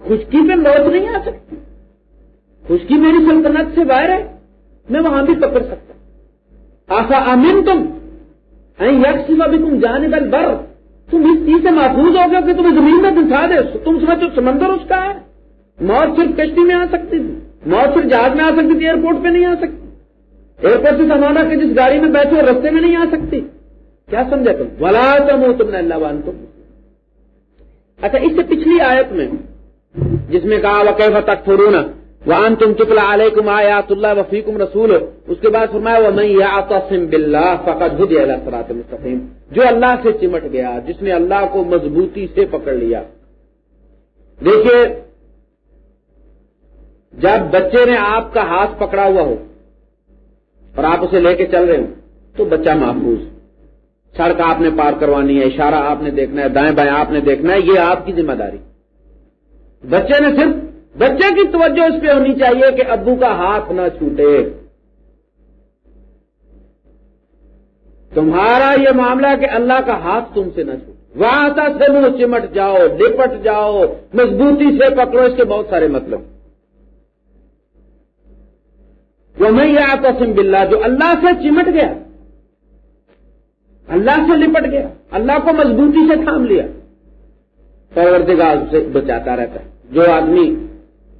خشکی پہ موت نہیں آ سکتی؟ خشکی میری سلطنت سے باہر ہے۔ میں وہاں بھی پکڑ سکتا آسا امین تم یک سوا بھی تم جانے بل بر تم اس چیز سے محفوظ ہو گیا کہ تمہیں زمین میں دکھا دے، تم سمجھو سمندر اس کا ہے۔ موت صرف کشتی میں آ سکتی تھی، موت صرف جہاز میں آ سکتی تھی ایئرپورٹ پہ نہیں آ سکتی۔ ایئرپورٹ سے سمانا کہ جس گاڑی میں بیٹھے رستے میں نہیں آ سکتی۔ کیا سمجھا تم؟ بلا تم ہو تم نے اللہ بان تم اچھا اس سے پچھلی آیت میں، جس میں کہا وہ کیفا تک فرونا وان تم چکلا علیکم آیات اللہ وفیکم رسول اس کے بعد فرمایا وہ میں یاسم بلّہ فقط ہد سرات مستقیم جو اللہ سے چمٹ گیا، جس نے اللہ کو مضبوطی سے پکڑ لیا۔ دیکھیے، جب بچے نے آپ کا ہاتھ پکڑا ہوا ہو اور آپ اسے لے کے چل رہے ہو تو بچہ محفوظ۔ سڑک آپ نے پار کروانی ہے، اشارہ آپ نے دیکھنا ہے، دائیں بائیں آپ نے دیکھنا ہے، یہ آپ کی ذمہ داری۔ بچے نے صرف بچے کی توجہ اس پہ ہونی چاہیے کہ ابو کا ہاتھ نہ چھوٹے۔ تمہارا یہ معاملہ کہ اللہ کا ہاتھ تم سے نہ چھوٹے۔ وہاں سے منہ چمٹ جاؤ، لپٹ جاؤ، مضبوطی سے پکڑو، اس کے بہت سارے مطلب۔ وہ میں یہ آتا سم بلّہ جو اللہ سے چمٹ گیا۔ اللہ سے لپٹ گیا۔ اللہ کو مضبوطی سے تھام لیا۔ پرورتگار سے بچاتا رہتا ہے۔ جو آدمی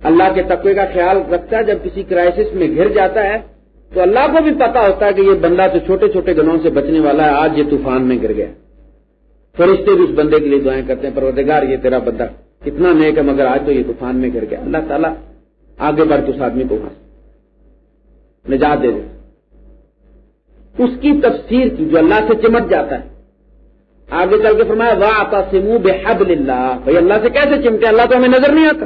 اللہ کے تقوی کا خیال رکھتا ہے، جب کسی کرائسس میں گھر جاتا ہے، تو اللہ کو بھی پتا ہوتا ہے کہ یہ بندہ تو چھوٹے چھوٹے گنوں سے بچنے والا ہے، آج یہ طوفان میں گر گیا۔ فرشتے بھی اس بندے کے لیے دعائیں کرتے ہیں، پروردگار، یہ تیرا بندہ کتنا نیک ہے، مگر آج تو یہ طوفان میں گر گیا۔ اللہ تعالیٰ آگے بڑھ کے اس آدمی کو وہاں نجات دے دے۔ اس کی تفسیر کی جو اللہ سے چمٹ جاتا ہے۔ آگے چل کے فرمایا واہ آتا سمو بے حب اللہ بھائی، اللہ سے کیسے چمٹے؟ اللہ تو ہمیں نظر نہیں آتا۔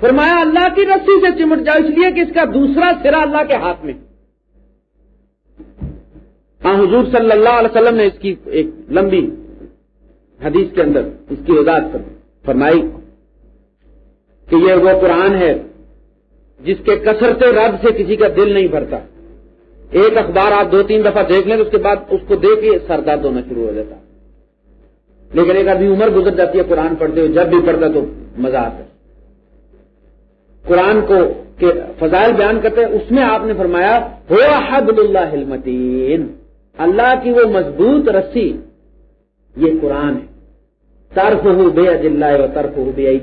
فرمایا اللہ کی رسی سے چمٹ جاؤ، اس لیے کہ اس کا دوسرا سرا اللہ کے ہاتھ میں۔ ہاں حضور صلی اللہ علیہ وسلم نے اس کی ایک لمبی حدیث کے اندر اس کی وضاحت فرمائی کہ یہ وہ قرآن ہے جس کے کثرت رب سے کسی کا دل نہیں بھرتا۔ ایک اخبار آپ دو تین دفعہ دیکھ لیں تو اس کے بعد اس کو دیکھ کے سر درد ہونا شروع ہو جاتا۔ لیکن ایک آدمی عمر گزر جاتی ہے قرآن پڑھتے ہوئے، جب بھی پڑھتا تو مزہ آتا ہے۔ قرآن کو کہ فضائل بیان کرتے ہیں، اس میں آپ نے فرمایا ہو حد اللہ المتین اللہ کی وہ مضبوط رسی، یہ قرآن ہے۔ طرف ہو بے اللہ و طرف ہو بے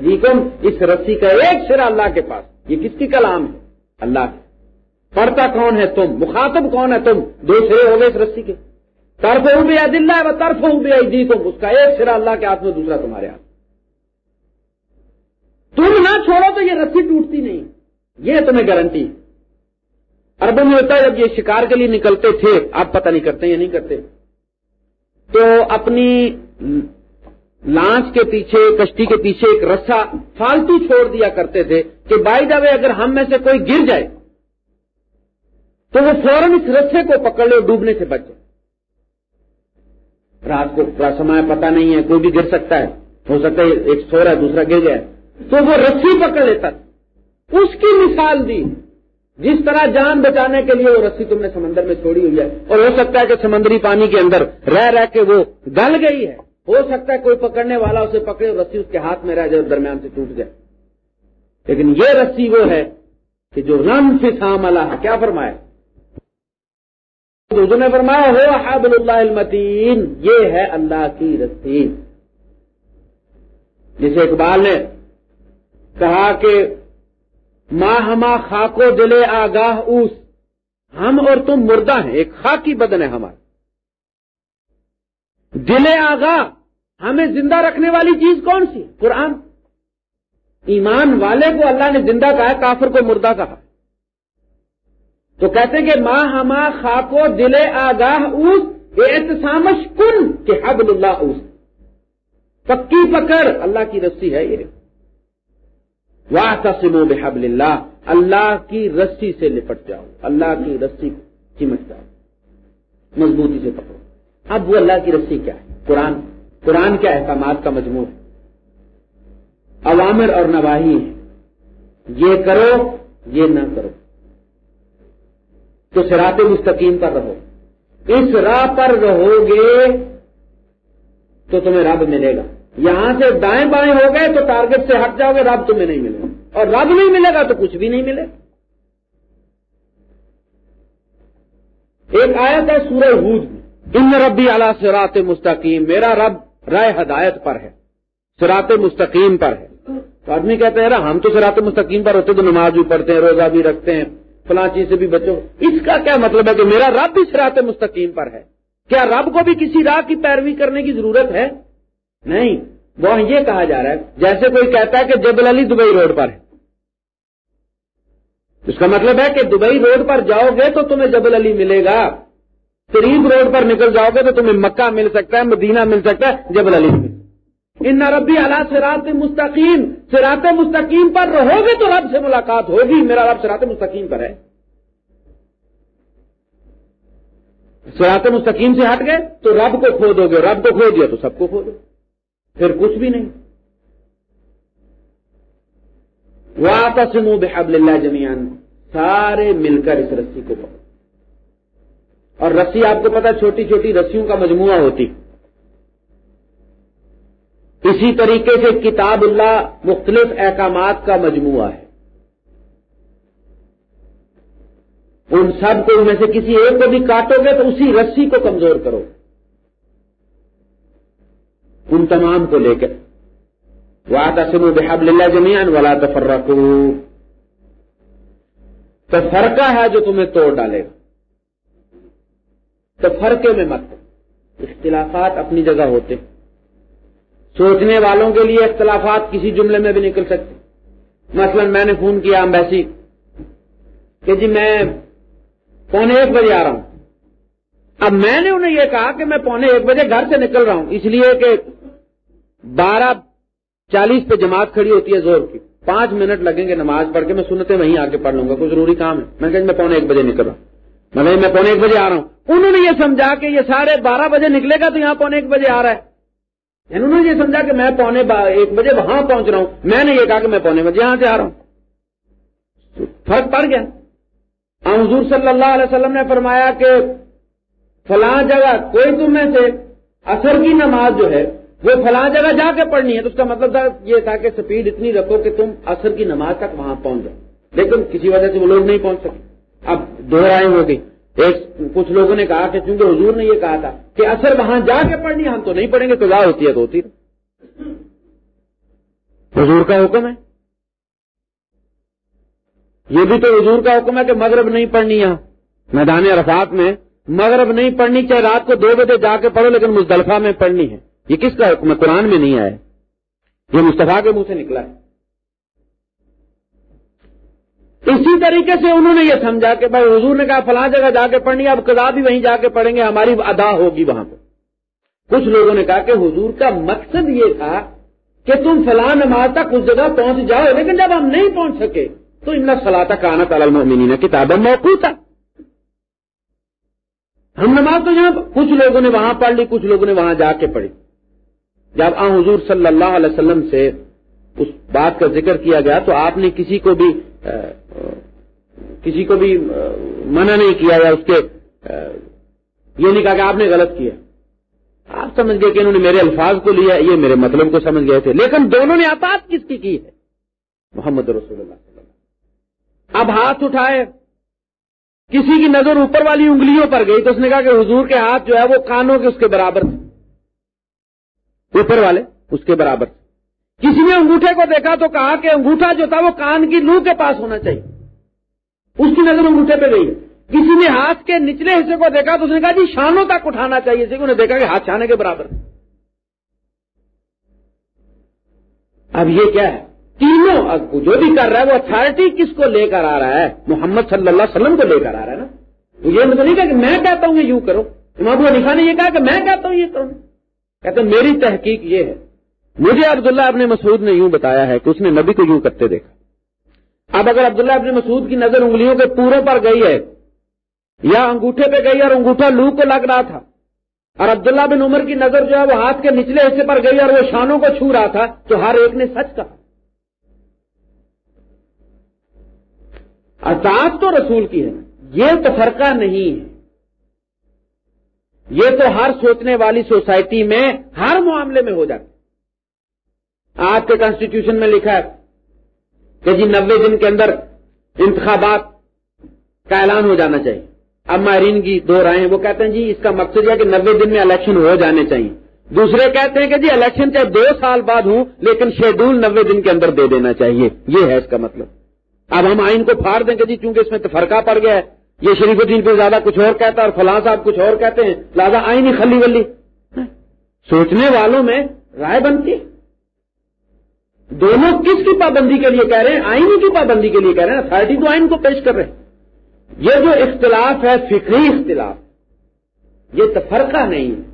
اس رسی کا ایک سرا اللہ کے پاس۔ یہ کس کی کلام ہے؟ اللہ کی۔ پڑھتا کون ہے تم؟ مخاطب کون ہے تم؟ دو سرے ہو گئے اس رسی کے۔ طرف ہو بے اللہ و طرف ہو بے اس کا ایک سرا اللہ کے ہاتھ میں، دوسرا تمہارے ہاتھ تم نہ چھوڑو تو یہ رسی ٹوٹتی نہیں۔ یہ تمہیں گارنٹی۔ اربوں میں ہوتا ہے جب یہ شکار کے لیے نکلتے تھے، آپ پتہ نہیں کرتے یا نہیں کرتے۔ تو اپنی لانچ کے پیچھے، کشتی کے پیچھے ایک رسا فالتو چھوڑ دیا کرتے تھے کہ بائی جاوے اگر ہم میں سے کوئی گر جائے، تو وہ فوراً اس رسے کو پکڑ لے ڈوبنے سے بچ جائے۔ رات کو سما پتا نہیں ہے، کوئی بھی گر سکتا ہے۔ ہو سکتا ہے ایک سو ہے، دوسرا گر گیا۔ تو وہ رسی پکڑ لیتا اس کی مثال دی۔ جس طرح جان بچانے کے لیے وہ رسی تم نے سمندر میں چھوڑی ہوئی ہے۔ اور ہو سکتا ہے کہ سمندری پانی کے اندر رہ رہ کے وہ گل گئی ہے۔ ہو سکتا ہے کوئی پکڑنے والا اسے پکڑے اور رسی اس کے ہاتھ میں رہ جائے درمیان سے ٹوٹ جائے۔ لیکن یہ رسی وہ ہے کہ جو رن سے سام اللہ کیا فرمائے نے فرمایا، ہو حبل اللہ المتین، یہ ہے اللہ کی رسی۔ جسے اقبال نے کہا کہ ماں ہما خاکو دلے آگاہ اوس، ہم اور تم مردہ ہیں، ایک خاکی بدن ہے ہمارا دل آگاہ، ہمیں زندہ رکھنے والی چیز کون سی؟ قرآن۔ ایمان والے کو اللہ نے زندہ کہا کافر کو مردہ کہا۔ تو کہتے کہ ماں ہما خاکو دل آگاہ اس احتسامش کن، کہ حبل اللہ اس پکی پکڑ، اللہ کی رسی ہے یہ۔ واہ بحبل اللہ اللہ کی رسی سے لپٹ جاؤ، اللہ کی رسی چمٹ جاؤ، مضبوطی سے پکڑو۔ اب وہ اللہ کی رسی کیا ہے؟ قرآن۔ قرآن کے احکامات کا مجموع ہے عوامر اور نواحی ہے یہ کرو، یہ نہ کرو۔ تو سرات مستقیم پر رہو۔ اس راہ پر رہو گے تو تمہیں رب ملے گا۔ یہاں سے دائیں بائیں ہو گئے تو ٹارگٹ سے ہٹ جاؤ گے، رب تمہیں نہیں ملے۔ گا اور رب نہیں ملے گا تو کچھ بھی نہیں ملے۔ ایک آیا تھا سورہ ہود ان ربی اللہ سرات مستقیم، میرا رب رائے ہدایت پر ہے سرات مستقیم پر ہے۔ تو آدمی کہتے ہیں ہم تو سرات مستقیم پر ہوتے تو نماز بھی پڑھتے ہیں، روزہ بھی رکھتے ہیں، فلاں چیز سے بھی بچوں اس کا کیا مطلب ہے کہ میرا رب بھی سرات مستقیم پر ہے؟ کیا رب کو بھی کسی راہ کی پیروی کرنے کی ضرورت ہے؟ نہیں وہ یہ کہا جا رہا ہے، جیسے کوئی کہتا ہے کہ جبل علی دبئی روڈ پر ہے۔ اس کا مطلب ہے کہ دبئی روڈ پر جاؤ گے تو تمہیں جبل علی ملے گا۔ قریب روڈ پر نکل جاؤ گے تو تمہیں مکہ مل سکتا ہے، مدینہ مل سکتا ہے، جبل علی ان ربی اللہ سرات مستقیم سرات مستقیم پر رہو گے تو رب سے ملاقات ہوگی، میرا رب سرات مستقیم پر ہے۔ سرات مستقیم سے ہٹ گئے تو رب کو کھو دو گے، رب کو کھو دیا تو سب کو کھو دو۔ پھر کچھ بھی نہیں۔ وہ آتا سمو بحب اللہ جمیان سارے مل کر اس رسی کو پکڑو اور رسی آپ کو پتا چھوٹی چھوٹی رسیوں کا مجموعہ ہوتی۔ اسی طریقے سے کتاب اللہ مختلف احکامات کا مجموعہ ہے۔ ان سب کو ان میں سے کسی ایک کو بھی کاٹو گے تو اسی رسی کو کمزور کرو۔ ان تمام کو لے کر۔ وہ آتا سنو بحب اللہ جمیان والا تو فرقہ ہے جو تمہیں توڑ ڈالے گا۔ تو فرقے میں مت اختلافات اپنی جگہ ہوتے سوچنے والوں کے لیے اختلافات کسی جملے میں بھی نکل سکتے مثلا میں نے فون کیا امبیسی کہ جی میں پونے ایک بجے آ رہا ہوں۔ اب میں نے انہیں یہ کہا کہ میں پونے ایک بجے گھر سے نکل رہا ہوں، اس لیے کہ بارہ چالیس پہ جماعت کھڑی ہوتی ہے زور کی۔ پانچ منٹ لگیں گے نماز پڑھ کے، میں سنتے وہیں آ کے پڑھ لوں گا، کوئی ضروری کام ہے۔ میں کہ جی، میں پونے ایک بجے نکل رہا ہوں۔ میں جی، میں پونے ایک بجے آ رہا ہوں۔ انہوں نے یہ سمجھا کہ یہ سارے بارہ بجے نکلے گا تو یہاں پونے ایک بجے آ رہا ہے۔ یعنی انہوں نے یہ سمجھا کہ میں پونے ایک بجے وہاں پہنچ رہا ہوں۔ میں نے یہ کہا کہ میں پونے بجے یہاں سے آ رہا ہوں۔ فرق پڑ گیا۔ حضور صلی اللہ علیہ وسلم نے فرمایا کہ فلاں جگہ کوئی تم میں سے اثر کی نماز جو ہے وہ فلاں جگہ جا کے پڑھنی ہے تو اس کا مطلب تھا یہ تھا کہ سپیڈ اتنی رکھو کہ تم اثر کی نماز تک وہاں پہنچ جاؤ۔ لیکن کسی وجہ سے وہ لوگ نہیں پہنچ سکے۔ اب دوہرائیں ہو گئی۔ ایک کچھ لوگوں نے کہا کہ چونکہ حضور نے یہ کہا تھا کہ اثر وہاں جا کے پڑھنی ہم تو نہیں پڑھیں گے تو لا ہوتی ہے تو ہوتی حضور کا حکم ہے۔ یہ بھی تو حضور کا حکم ہے کہ مغرب نہیں پڑھنی یہاں۔ میدان عرفات میں مغرب نہیں پڑھنی چاہے رات کو دو بجے جا کے پڑھو، لیکن مزدلفہ میں پڑھنی ہے۔ یہ کس کا حکم ہے؟ قرآن میں نہیں آیا یہ مصطفیٰ کے منہ سے نکلا ہے۔ اسی طریقے سے انہوں نے یہ سمجھا کہ بھائی حضور نے کہا فلاں جگہ جا کے پڑھنی اب قضا بھی وہیں جا کے پڑھیں گے، ہماری ادا ہوگی وہاں پہ کچھ لوگوں نے کہا کہ حضور کا مقصد یہ تھا کہ تم فلاں نماز تک اس جگہ پہنچ جاؤ، لیکن جب ہم نہیں پہنچ سکے تو ان سلا تک آنا تعلق کتابیں موقع تھا۔ ہم نماز تو یہاں کچھ لوگوں نے وہاں پڑھ لی، کچھ لوگوں نے وہاں جا کے پڑھی۔ جب آ حضور صلی اللہ علیہ وسلم سے اس بات کا ذکر کیا گیا تو آپ نے کسی کو بھی کسی کو بھی منع نہیں کیا یا اس کے یہ نہیں کہا کہ آپ نے غلط کیا۔ آپ سمجھ گئے کہ انہوں نے میرے الفاظ کو لیا، یہ میرے مطلب کو سمجھ گئے تھے۔ لیکن دونوں نے آپات کس کی کی ہے؟ محمد رسول اللہ اب ہاتھ اٹھائے۔ کسی کی نظر اوپر والی انگلیوں پر گئی تو اس نے کہا کہ حضور کے ہاتھ جو ہے وہ کانوں کے اس کے برابر تھے۔ اوپر والے، اس کے برابر۔ کسی نے انگوٹھے کو دیکھا تو کہا کہ انگوٹھا جو تھا وہ کان کی لو کے پاس ہونا چاہیے۔ اس کی نظر انگوٹھے پہ گئی۔ کسی نے ہاتھ کے نچلے حصے کو دیکھا تو اس نے کہا جی شانوں تک اٹھانا چاہیے۔ انہوں نے دیکھا کہ ہاتھ چھانے کے برابر۔ اب یہ کیا ہے؟ تینوں جو بھی کر رہا ہے، وہ اتارٹی کس کو لے کر آ رہا ہے؟ محمد صلی اللہ علیہ وسلم کو لے کر آ رہا ہے نا۔ یہ مطلب نہیں کہا کہ میں کہتا ہوں یہ یوں کرو۔ امام علی نے یہ کہا کہ میں کہتا ہوں یہ کروں کہتے میری تحقیق یہ ہے۔ مجھے عبداللہ ابن مسعود نے یوں بتایا ہے کہ اس نے نبی کو یوں کرتے دیکھا۔ اب اگر عبداللہ ابن مسعود کی نظر انگلیوں کے پوروں پر گئی ہے، یا انگوٹھے پہ گئی اور انگوٹھا لو کو لگ رہا تھا، اور عبداللہ بن عمر کی نظر جو ہے وہ ہاتھ کے نچلے حصے پر گئی اور وہ شانوں کو چھو رہا تھا، تو ہر ایک نے سچ کہا۔ اطاعت تو رسول کی ہے، یہ تو فرقہ نہیں ہے۔ یہ تو ہر سوچنے والی سوسائٹی میں ہر معاملے میں ہو جاتا آپ کے کانسٹیٹیوشن میں لکھا ہے کہ جی نبے دن کے اندر انتخابات کا اعلان ہو جانا چاہیے۔ اب ماہرین کی دو رائے وہ کہتے ہیں جی اس کا مقصد یہ کہ نبے دن میں الیکشن ہو جانے چاہیے۔ دوسرے کہتے ہیں کہ جی الیکشن چاہے دو سال بعد ہوں، لیکن شیڈول نبے دن کے اندر دے دینا چاہیے۔ یہ ہے اس کا مطلب۔ اب ہم آئین کو پھاڑ دیں کہ جی چونکہ اس میں تفرقہ پڑ گیا ہے یہ شریف الدین پہ زیادہ کچھ اور کہتا ہے اور فلاں صاحب کچھ اور کہتے ہیں، لہٰذا آئین ہی خلی ولی۔ سوچنے والوں میں رائے بنتی دونوں کس کی پابندی کے لیے کہہ رہے ہیں؟ آئین کی پابندی کے لیے کہہ رہے ہیں۔ اتارٹی تو آئین کو پیش کر رہے ہیں۔ یہ جو اختلاف ہے، فکری اختلاف، یہ تفرقہ نہیں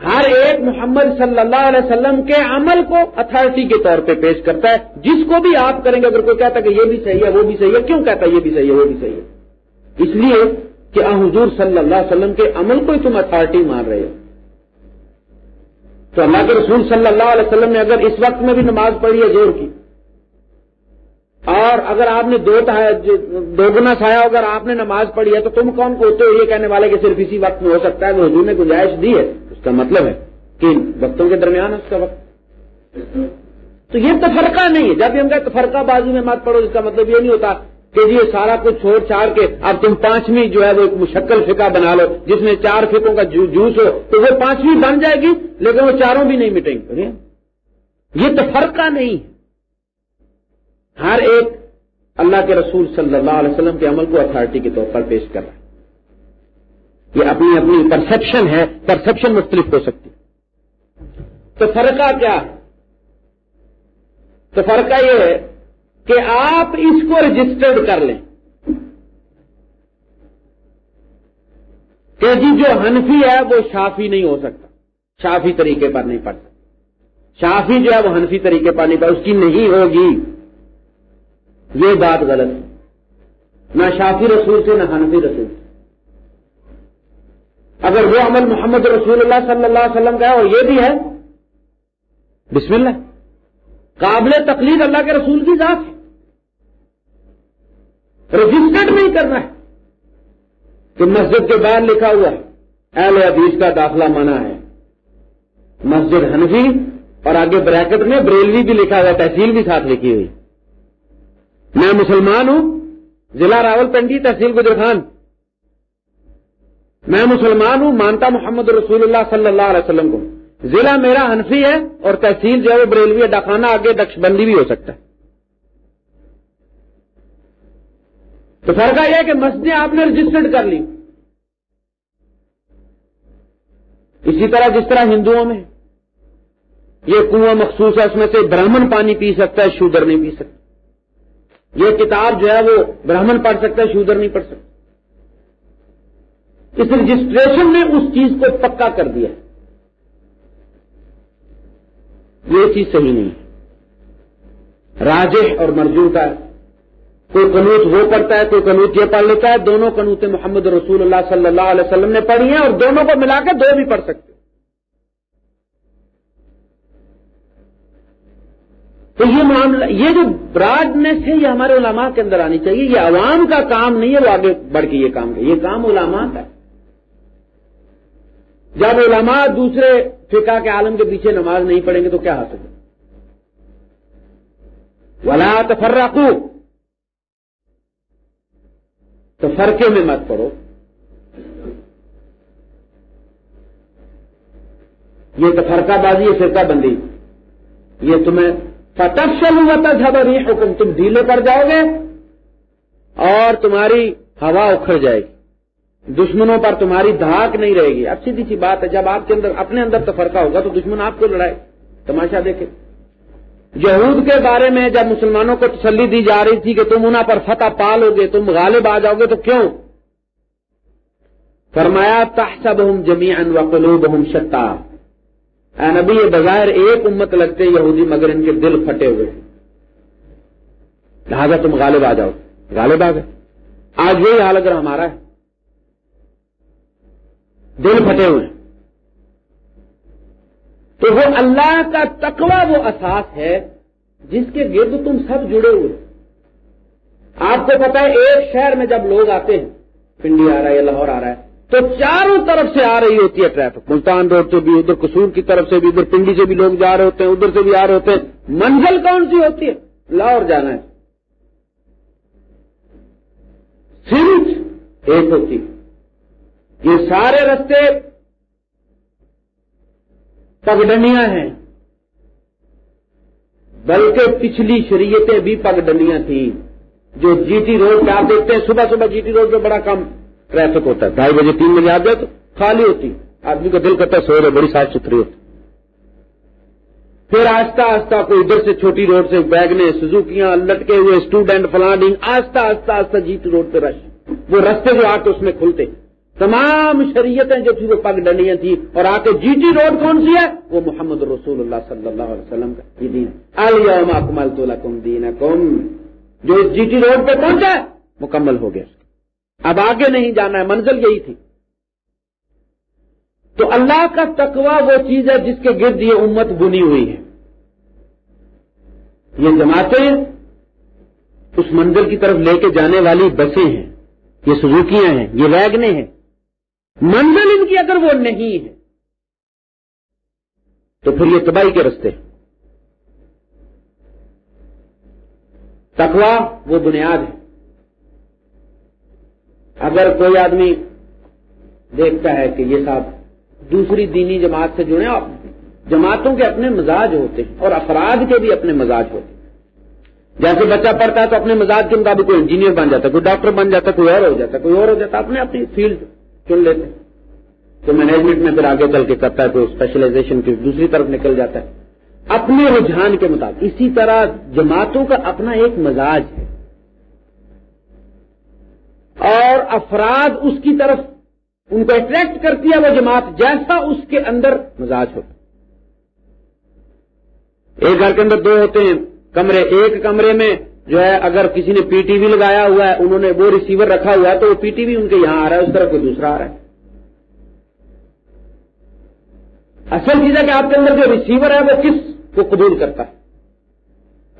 ہر ایک محمد صلی اللہ علیہ وسلم کے عمل کو اتارٹی کے طور پہ پیش کرتا ہے۔ جس کو بھی آپ کریں گے، اگر کوئی کہتا ہے کہ یہ بھی صحیح ہے، وہ بھی صحیح ہے، کیوں کہتا ہے یہ بھی صحیح ہے، وہ بھی صحیح ہے؟ اس لیے کہ حضور صلی اللہ علیہ وسلم کے عمل کو ہی تم اتارٹی مان رہے ہو۔ تو اللہ کے رسول صلی اللہ علیہ وسلم نے اگر اس وقت میں بھی نماز پڑھی ہے زور کی، اور اگر آپ نے دو دو گنا سایا اگر آپ نے نماز پڑھی ہے، تو تم کون کو ہوتے ہو؟ یہ کہنے والے کہ صرف اسی وقت میں ہو سکتا ہے، وہ حضور نے گنجائش دی ہے۔ اس کا مطلب ہے کہ وقتوں کے درمیان اس کا وقت۔ تو یہ تفرقہ نہیں ہے۔ جب بھی ہم کہتے تفرقہ بازو میں مت پڑھو اس کا مطلب یہ نہیں ہوتا کہ جی یہ سارا کچھ چھوڑ چھاڑ کے اب تم پانچویں جو ہے وہ ایک مشکل فکا بنا لو، جس میں چار فکوں کا جوس ہو، تو وہ پانچویں بن جائے گی، لیکن وہ چاروں بھی نہیں مٹیں گے۔ یہ تو فرقہ نہیں۔ ہر ایک اللہ کے رسول صلی اللہ علیہ وسلم کے عمل کو اتارٹی کے طور پر پیش کر رہا ہے۔ یہ اپنی اپنی پرسپشن ہے پرسپشن مختلف ہو سکتی۔ تو فرقہ کیا؟ تو فرقہ یہ ہے کہ آپ اس کو رجسٹرڈ کر لیں۔ کہ جی جو حنفی ہے وہ شافی نہیں ہو سکتا۔ شافی طریقے پر نہیں پڑتا شافی جو ہے وہ حنفی طریقے پر نہیں پڑتا اس کی نہیں ہوگی۔ یہ بات غلط ہے۔ نہ شافی رسول سے، نہ حنفی رسول سے۔ اگر وہ عمل محمد رسول اللہ صلی اللہ علیہ وسلم کا ہے اور یہ بھی ہے، بسم اللہ۔ قابل تقلید اللہ کے رسول کی ذات ہے۔ رجسٹرڈ نہیں کرنا ہے کہ مسجد کے باہر لکھا ہوا ہے۔ اہل حدیث کا داخلہ منع ہے۔ مسجد حنفی اور آگے بریکٹ میں بریلوی بھی لکھا ہوا ہے، تحصیل بھی ساتھ لکھی ہوئی۔ میں مسلمان ہوں، ضلع راول پنڈی تحصیل گجر خان میں مسلمان ہوں، مانتا محمد رسول اللہ صلی اللہ علیہ وسلم کو۔ ضلع میرا حنفی ہے اور تحصیل جو ہے وہ بریلوی ڈاکانہ آگے ڈکش بندی بھی ہو سکتا ہے۔ تو فرق یہ کہ مسجد آپ نے رجسٹرڈ کر لی۔ اسی طرح جس طرح ہندوؤں میں۔ یہ کنواں مخصوص ہے، اس میں سے برہمن پانی پی سکتا ہے، شوگر نہیں پی سکتا۔ یہ کتاب جو ہے وہ برہمن پڑھ سکتا ہے، شوگر نہیں پڑھ سکتا۔ اس رجسٹریشن نے اس چیز کو پکا کر دیا یہ چیز صحیح نہیں ہے۔ راجے اور مرجو کا کوئی قنوت وہ پڑھتا ہے، کوئی قنوت یہ پڑھ لیتا ہے۔ دونوں قنوت محمد رسول اللہ صلی اللہ علیہ وسلم نے پڑھی ہیں اور دونوں کو ملا کے دو بھی پڑھ سکتے تو یہ معاملہ، یہ جو براڈنیس ہے، یہ ہمارے علماء کے اندر آنی چاہیے۔ یہ عوام کا کام نہیں ہے، وہ آگے بڑھ کے یہ کام ہے۔ یہ کام علماء کا ہے۔ جب علماء دوسرے فقہ کے عالم کے پیچھے نماز نہیں پڑھیں گے تو کیا حاصل ہے؟ ولا تفرقو تو فرقے میں مت پڑو یہ تو فرقہ بازی ہے فرقہ بندی۔ یہ تمہیں فتح شروع ہوتا جب حکم تم ڈھیلے کر جاؤ گے اور تمہاری ہوا اکھڑ جائے گی۔ دشمنوں پر تمہاری دھاک نہیں رہے گی۔ اب سیدھی سی بات ہے، جب آپ کے اندر اپنے اندر تفرقہ ہوگا تو دشمن آپ کو لڑائے۔ تماشا دیکھے یہود کے بارے میں جب مسلمانوں کو تسلی دی جا رہی تھی کہ تم انہوں پر فتح پالو گے، تم غالب آ جاؤ گے، تو کیوں؟ فرمایا تحسب ہم جمی ان وقلوب ہم شتا نبی، یہ بظاہر ایک امت لگتے یہودی مگر ان کے دل پھٹے ہوئے۔ لہذا تم غالب آ جاؤ۔ غالب آ گئے۔ آج یہی حال اگر ہمارا ہے۔ دل پھٹے ہوئے۔ تو وہ اللہ کا تقوی وہ اساس ہے جس کے گرد تم سب جڑے ہوئے۔ آپ کو پتا ہے، ایک شہر میں جب لوگ آتے ہیں، پنڈی آ رہا ہے یا لاہور آ رہا ہے، تو چاروں طرف سے آ رہی ہوتی ہے ٹریفک۔ ملتان روڈ سے بھی، ادھر قصور کی طرف سے بھی، ادھر پنڈی سے بھی لوگ جا رہے ہوتے ہیں، ادھر سے بھی آ رہے ہوتے ہیں۔ منزل کون سی ہوتی ہے؟ لاہور جانا ہے۔ صرف ایک ہوتی یہ سارے رستے پگڈنیاں ہیں۔ بلکہ پچھلی شریعتیں بھی پگڈنیاں تھیں۔ جو جی ٹی روڈ پہ آپ دیکھتے ہیں، صبح صبح جی ٹی روڈ پہ بڑا کم ٹریفک ہوتا ہے۔ ڈھائی بجے تین بجے آ جائے تو خالی ہوتی۔ آدمی کا دل کرتا ہے سو رہے بڑی صاف ستھری ہوتی۔ پھر آہستہ آہستہ کوئی ادھر سے چھوٹی روڈ سے بیگنے، سزوکیاں لٹکے ہوئے اسٹوڈینٹ فلانڈنگ آہستہ آہستہ آہستہ جی ٹی روڈ پہ رش۔ وہ رستے جو آ اس میں کھلتے۔ تمام شریعتیں جو تھی وہ پگ ڈنڈیاں تھی اور آ کے جی ٹی روڈ کون سی ہے؟ وہ محمد رسول اللہ صلی اللہ علیہ وسلم کا یہ دین الکمل تو لکم دین اکم جو جی ٹی روڈ پہ پہنچا ہے، مکمل ہو گیا اب آگے نہیں جانا ہے، منزل یہی تھی۔ تو اللہ کا تقوی وہ چیز ہے جس کے گرد یہ امت بنی ہوئی ہے۔ یہ جماعتیں اس منزل کی طرف لے کے جانے والی بسیں ہیں۔ یہ سزوکیاں ہیں، یہ ویگنے ہیں۔ منزل ان کی اگر وہ نہیں ہے، تو پھر یہ تباہی کے رستے تقوا وہ بنیاد ہے۔ اگر کوئی آدمی دیکھتا ہے کہ یہ صاحب دوسری دینی جماعت سے جڑے جماعتوں کے اپنے مزاج ہوتے ہیں، اور افراد کے بھی اپنے مزاج ہوتے ہیں۔ جیسے بچہ پڑھتا ہے تو اپنے مزاج کے مطابق کوئی انجینئر بن جاتا ہے، کوئی ڈاکٹر بن جاتا ہے، کوئی اور ہو جاتا ہے، کوئی اور ہو جاتا ہے، اپنے اپنی فیلڈ چن لیتے ہیں۔ تو مینجمنٹ میں پھر آگے چل کے کرتا ہے کوئی اسپیشلائزیشن کی دوسری طرف نکل جاتا ہے۔ اپنے رجحان کے مطابق، اسی طرح جماعتوں کا اپنا ایک مزاج ہے۔ اور افراد اس کی طرف ان کو اٹریکٹ کرتی ہے، وہ جماعت جیسا اس کے اندر مزاج ہوتا ایک گھر کے اندر دو ہوتے ہیں، کمرے، ایک کمرے میں جو ہے اگر کسی نے پی ٹی وی لگایا ہوا ہے، انہوں نے وہ ریسیور رکھا ہوا ہے، تو وہ پی ٹی وی ان کے یہاں آ رہا ہے، اس طرح کوئی دوسرا آ رہا ہے۔ اصل چیز ہے کہ آپ کے اندر جو ریسیور ہے، وہ کس کو قبول کرتا ہے؟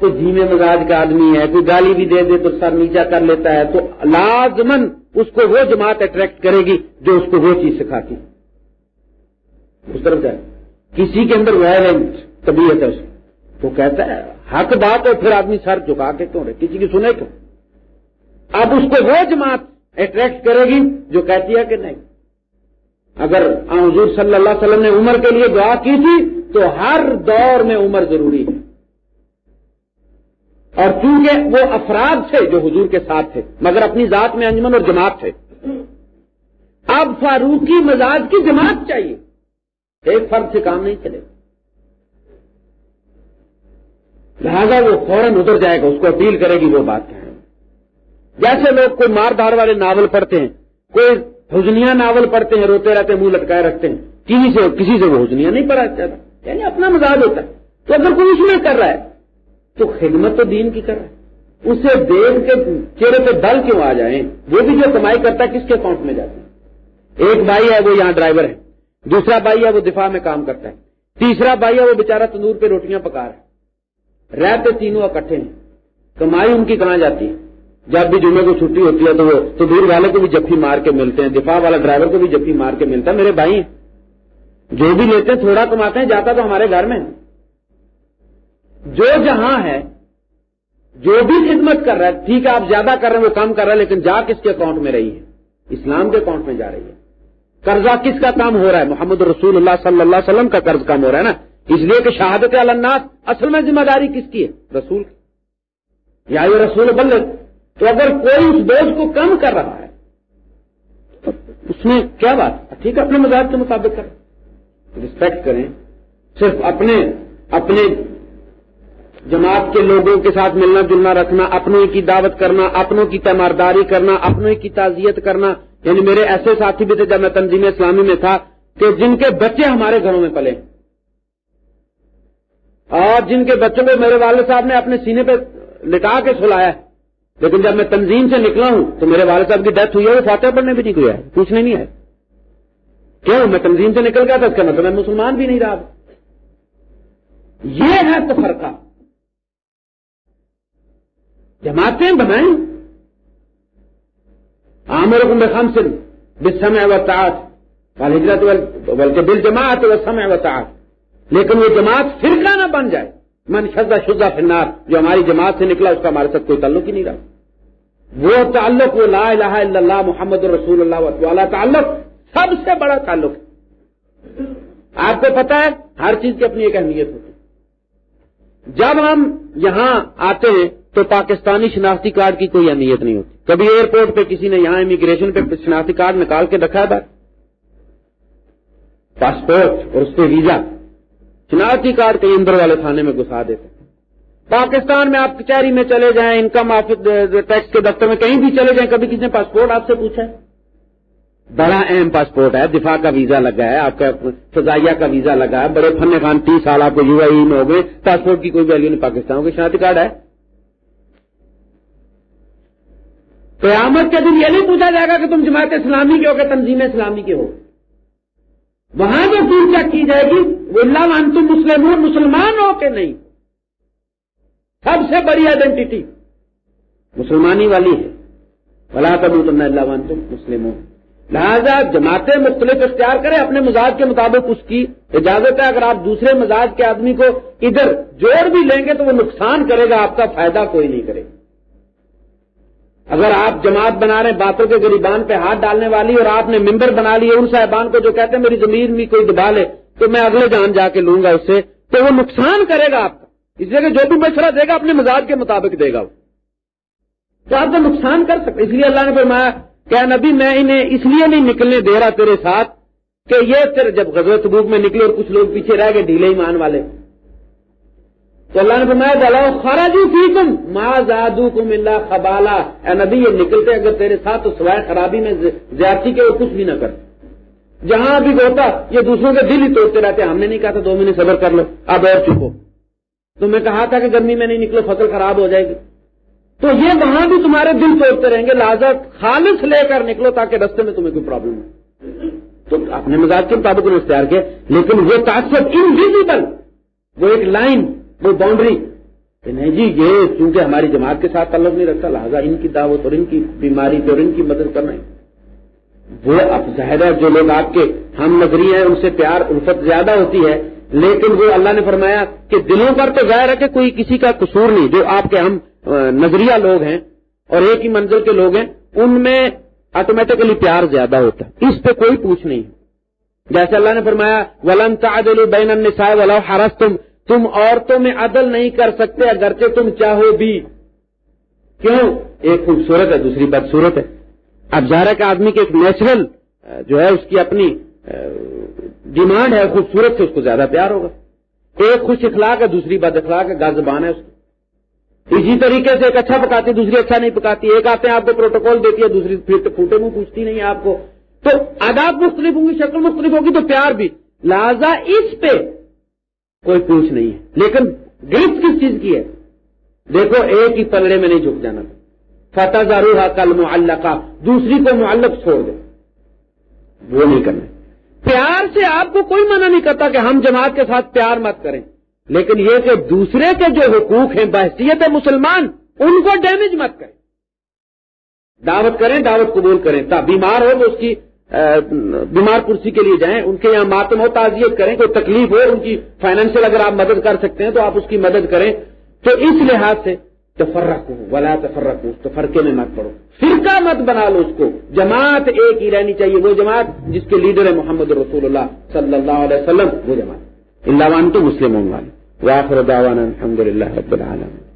کوئی دھیمے مزاج کا آدمی ہے، کوئی گالی بھی دے دے، تو سر نیچا کر لیتا ہے، تو لازمن اس کو وہ جماعت اٹریکٹ کرے گی جو اس کو وہ چیز سکھاتی اس طرف جائے۔ کسی کے اندر وائلنٹ طبیعت ہے وہ کہتا ہے حق بات ہے، پھر آدمی سر چکا کے کیوں رہے؟ کسی کی سنے کیوں؟ اب اس کو وہ جماعت اٹریکٹ کرے گی جو کہتی ہے کہ نہیں۔ اگر حضور صلی اللہ علیہ وسلم نے عمر کے لیے دعا کی تھی، تو ہر دور میں عمر ضروری ہے۔ اور چونکہ وہ افراد تھے جو حضور کے ساتھ تھے، مگر اپنی ذات میں انجمن اور جماعت تھے۔ اب فاروقی مزاج کی جماعت چاہیے۔ ایک فرد سے کام نہیں چلے۔ گا لہذا وہ فوراً ادھر جائے گا، اس کو اپیل کرے گی وہ بات ہے جیسے لوگ کوئی مار دھار والے ناول پڑھتے ہیں، کوئی حجنیاں ناول پڑھتے ہیں، روتے رہتے منہ لٹکائے رکھتے ہیں، کسی سے کسی سے وہ حجنیاں نہیں پڑھا چاہتا یعنی اپنا مزاج ہوتا ہے۔ تو اگر کوئی اس میں کر رہا ہے، تو خدمت تو دین کی کر رہا ہے۔ اسے دیکھ کے چہرے پہ دل کیوں آ جائیں؟ وہ بھی جو کمائی کرتا ہے، کس کے اکاؤنٹ میں جاتی ہے؟ ایک بھائی ہے، وہ یہاں ڈرائیور ہے۔ دوسرا بھائی ہے، وہ دفاع میں کام کرتا ہے۔ تیسرا بھائی ہے، وہ بےچارا تندور پہ روٹیاں پکا رہا ہے۔ رہتے تینوں اکٹھے ہیں۔ کمائی ان کی کہاں جاتی ہے؟ جب بھی جمعے کو چھٹی ہوتی ہے تو وہ تندور والے کو بھی جفی مار کے ملتے ہیں، دفاع والا ڈرائیور کو بھی جفی مار کے ملتا ہے۔ میرے بھائی ہیں جو بھی لیتے ہیں، تھوڑا کماتے ہیں، جاتا تو ہمارے گھر میں۔ جو جہاں ہے، جو بھی خدمت کر رہا ہے، ٹھیک ہے، آپ زیادہ کر رہے ہیں، وہ کم کر رہا ہے، لیکن جا کس کے اکاؤنٹ میں رہی ہے؟ اسلام کے اکاؤنٹ میں جا رہی ہے۔ قرضہ کس کا کام ہو رہا ہے؟ محمد رسول اللہ صلی اللہ علیہ وسلم کا قرض کم ہو رہا ہے نا۔ اس لیے کہ شہادت الناس اصل میں ذمہ داری کس کی ہے؟ رسول کی۔ یا یہ رسول بل تو اگر کوئی اس بوجھ کو کم کر رہا ہے تو اس میں کیا بات ٹھیک ہے، اپنے مزاج کے مطابق کریں۔ رسپیکٹ کریں۔ صرف اپنے اپنے جماعت کے لوگوں کے ساتھ ملنا، جلنا، رکھنا، اپنوں کی دعوت کرنا، اپنوں کی تیمارداری کرنا، اپنوں کی تعزیت کرنا۔ یعنی میرے ایسے ساتھی بھی تھے جب میں تنظیم اسلامی میں تھا کہ جن کے بچے ہمارے گھروں میں پلے۔ اور جن کے بچوں کو میرے والد صاحب نے اپنے سینے پہ لٹا کے سلایا لیکن جب میں تنظیم سے نکلا ہوں تو میرے والد صاحب کی ڈیتھ ہوئی ہے، وہ فاتح پڑھنے بھی نہیں گیا ہے، پوچھنے نہیں ہے کیوں؟ میں تنظیم سے نکل گیا تھا، اس کا مطلب میں مسلمان بھی نہیں رہا۔ یہ ہے تو فرقہ جماعتیں بنائیں۔ عامر کو میں خم سے بسم وطاعت ہجرت بلکہ دل جماعت و سمے لیکن وہ جماعت فرقہ نہ بن جائے۔ من شدہ شدہ فنار جو ہماری جماعت سے نکلا، اس کا ہمارے ساتھ کوئی تعلق ہی نہیں رہا۔ وہ تعلق وہ لا الہ الا اللہ محمد رسول اللہ والا تعلق سب سے بڑا تعلق ہے۔ آپ کو پتا ہے، ہر چیز کی اپنی ایک اہمیت ہوتی ہے۔ جب ہم یہاں آتے ہیں، تو پاکستانی شناختی کارڈ کی کوئی اہمیت نہیں ہوتی۔ کبھی ایئرپورٹ پہ کسی نے یہاں امیگریشن پہ شناختی کارڈ نکال کے رکھا ہے پاسپورٹ اور اس پہ ویزا۔ شناختی کارڈ کہیں اندر والے تھانے میں گھسا دیتے پاکستان میں آپ کچہری میں چلے جائیں انکم آفس ٹیکس کے دفتر میں کہیں بھی چلے جائیں، کبھی کسی نے پاسپورٹ آپ سے پوچھا ہے؟ بڑا اہم پاسپورٹ ہے، دفاع کا ویزا لگا ہے، آپ کا فضائیہ کا ویزا لگا ہے، بڑے فن خان، تیس سال آپ کو یو آئی میں ہو گئے، پاسپورٹ کی کوئی ویلو نہیں پاکستان کا شناختی کارڈ ہے۔ قیامت کے دن یہ نہیں پوچھا جائے گا کہ تم جماعت اسلامی کے ہو کہ تنظیم اسلامی کے ہو۔ وہاں جو دور چیک کی جائے گی؟ وہ اللہ تم مسلم ہو مسلمان ہو کہ نہیں۔ سب سے بڑی آئیڈینٹی مسلمانی والی ہے۔ بلا کبھی تم اللہ تم مسلم ہو لہذا جماعتیں مختلف اختیار کریں، اپنے مزاج کے مطابق اس کی اجازت ہے۔ اگر آپ دوسرے مزاج کے آدمی کو ادھر جوڑ بھی لیں گے تو وہ نقصان کرے گا، آپ کا فائدہ کوئی نہیں کرے گا۔ اگر آپ جماعت بنا رہے ہیں باتوں کے غریبان پہ ہاتھ ڈالنے والی اور آپ نے ممبر بنا لیے ان صاحبان کو جو کہتے ہیں، میری زمین میں کوئی دبا لے تو میں اگلے جان جا کے لوں گا اس سے، تو وہ نقصان کرے گا آپ کا۔ اس لیے کہ جو بھی مشورہ دے گا، اپنے مزاج کے مطابق دے گا وہ۔ تو آپ کا نقصان کر سکتے اس لیے اللہ نے فرمایا کہ نبی، میں انہیں اس لیے نہیں نکلنے دے رہا تیرے ساتھ کہ یہ جب غزوت تبوک میں نکلے اور کچھ لوگ پیچھے رہ گئے، ڈھیلے ایمان والے۔ تو اللہ نے فرمایا دلاؤ خراجو فی تم ماں زادو کم اللہ خبالا. اے نبی، یہ نکلتے اگر تیرے ساتھ تو سوائے خرابی میں زیادتی کے وہ کچھ بھی نہ کرتے جہاں بھی ہوتا، یہ دوسروں کے دل ہی توڑتے رہتے ہم نے نہیں کہا تھا دو مہینے صبر کر لو، اب اور چکو۔ تو میں کہا تھا کہ گرمی میں نہیں نکلو، فصل خراب ہو جائے گی۔ تو یہ وہاں بھی تمہارے دل توڑتے رہیں گے، لہٰذا خالص لے کر نکلو تاکہ رستے میں تمہیں کوئی پرابلم ہو۔ تو اپنے مزاج کے مطابق انہیں اختیار کیا، لیکن وہ تعصب انویزیبل وہ ایک لائن وہ باؤنڈری کہ نہیں جی یہ چونکہ ہماری جماعت کے ساتھ تعلق نہیں رکھتا، لہٰذا ان کی دعوت اور ان کی بیماری اور ان کی مدد کرنا ہے وہ اب ظاہر ہے جو لوگ آپ کے ہم نظری ہیں، ان سے پیار، الفت زیادہ ہوتی ہے، لیکن وہ اللہ نے فرمایا کہ دلوں پر تو ظاہر ہے کہ کوئی کسی کا قصور نہیں، جو آپ کے ہم نظریہ لوگ ہیں اور ایک ہی منزل کے لوگ ہیں، ان میں آٹومیٹکلی پیار زیادہ ہوتا ہے۔ اس پہ کوئی پوچھ نہیں۔ جیسے اللہ نے فرمایا، ولن تعدلوا بین النساء ولو حرستم تم عورتوں میں عدل نہیں کر سکتے، اگرچہ تم چاہو بھی۔ کیوں؟ ایک خوبصورت ہے، دوسری بدصورت ہے۔ اب ظاہر کہ آدمی کے ایک نیچرل جو ہے، اس کی اپنی ڈیمانڈ ہے، خوبصورت سے اس کو زیادہ پیار ہوگا۔ ایک خوش اخلاق ہے، دوسری بد اخلاق ہے گازبان ہے اس کو اسی طریقے سے ایک اچھا پکاتی، دوسری اچھا نہیں پکاتی۔ ایک آتے ہیں، آپ کو پروٹوکول دیتی ہے، دوسری پھوٹے منہ پوچھتی نہیں آپ کو۔ تو آداب مختلف ہوں گی، شکل مختلف ہوگی تو پیار بھی۔ لہذا اس پہ کوئی پوچھ نہیں ہے۔ لیکن گرفت کس چیز کی ہے؟ دیکھو، ایک ہی پلڑے میں نہیں جھک جانا۔ فتح ضرور کل معلق کا دوسری کو معلق چھوڑ دے۔ وہ نہیں کرنا۔ پیار سے آپ کو کوئی منع نہیں کرتا کہ ہم جماعت کے ساتھ پیار مت کریں۔ لیکن یہ کہ دوسرے کے جو حقوق ہیں، بحثیت مسلمان، ان کو ڈیمیج مت کریں۔ دعوت کریں، دعوت قبول کریں۔ تا بیمار ہو تو اس کی بیمار کرسی کے لیے جائیں، ان کے یہاں ماتم و تعزیت کریں، کوئی تکلیف ہو، ان کی فائنینشیل اگر آپ مدد کر سکتے ہیں تو آپ اس کی مدد کریں۔ تو اس لحاظ سے تفرق ولا تفرق تو فرقے میں مت پڑو۔ فرقہ مت بنا لو اس کو۔ جماعت ایک ہی رہنی چاہیے، وہ جماعت جس کے لیڈر ہے محمد رسول اللہ صلی اللہ علیہ وسلم، وہ جماعت۔ اللہ وان تو مسلم واخر دعوانا الحمد للہ رب العالمين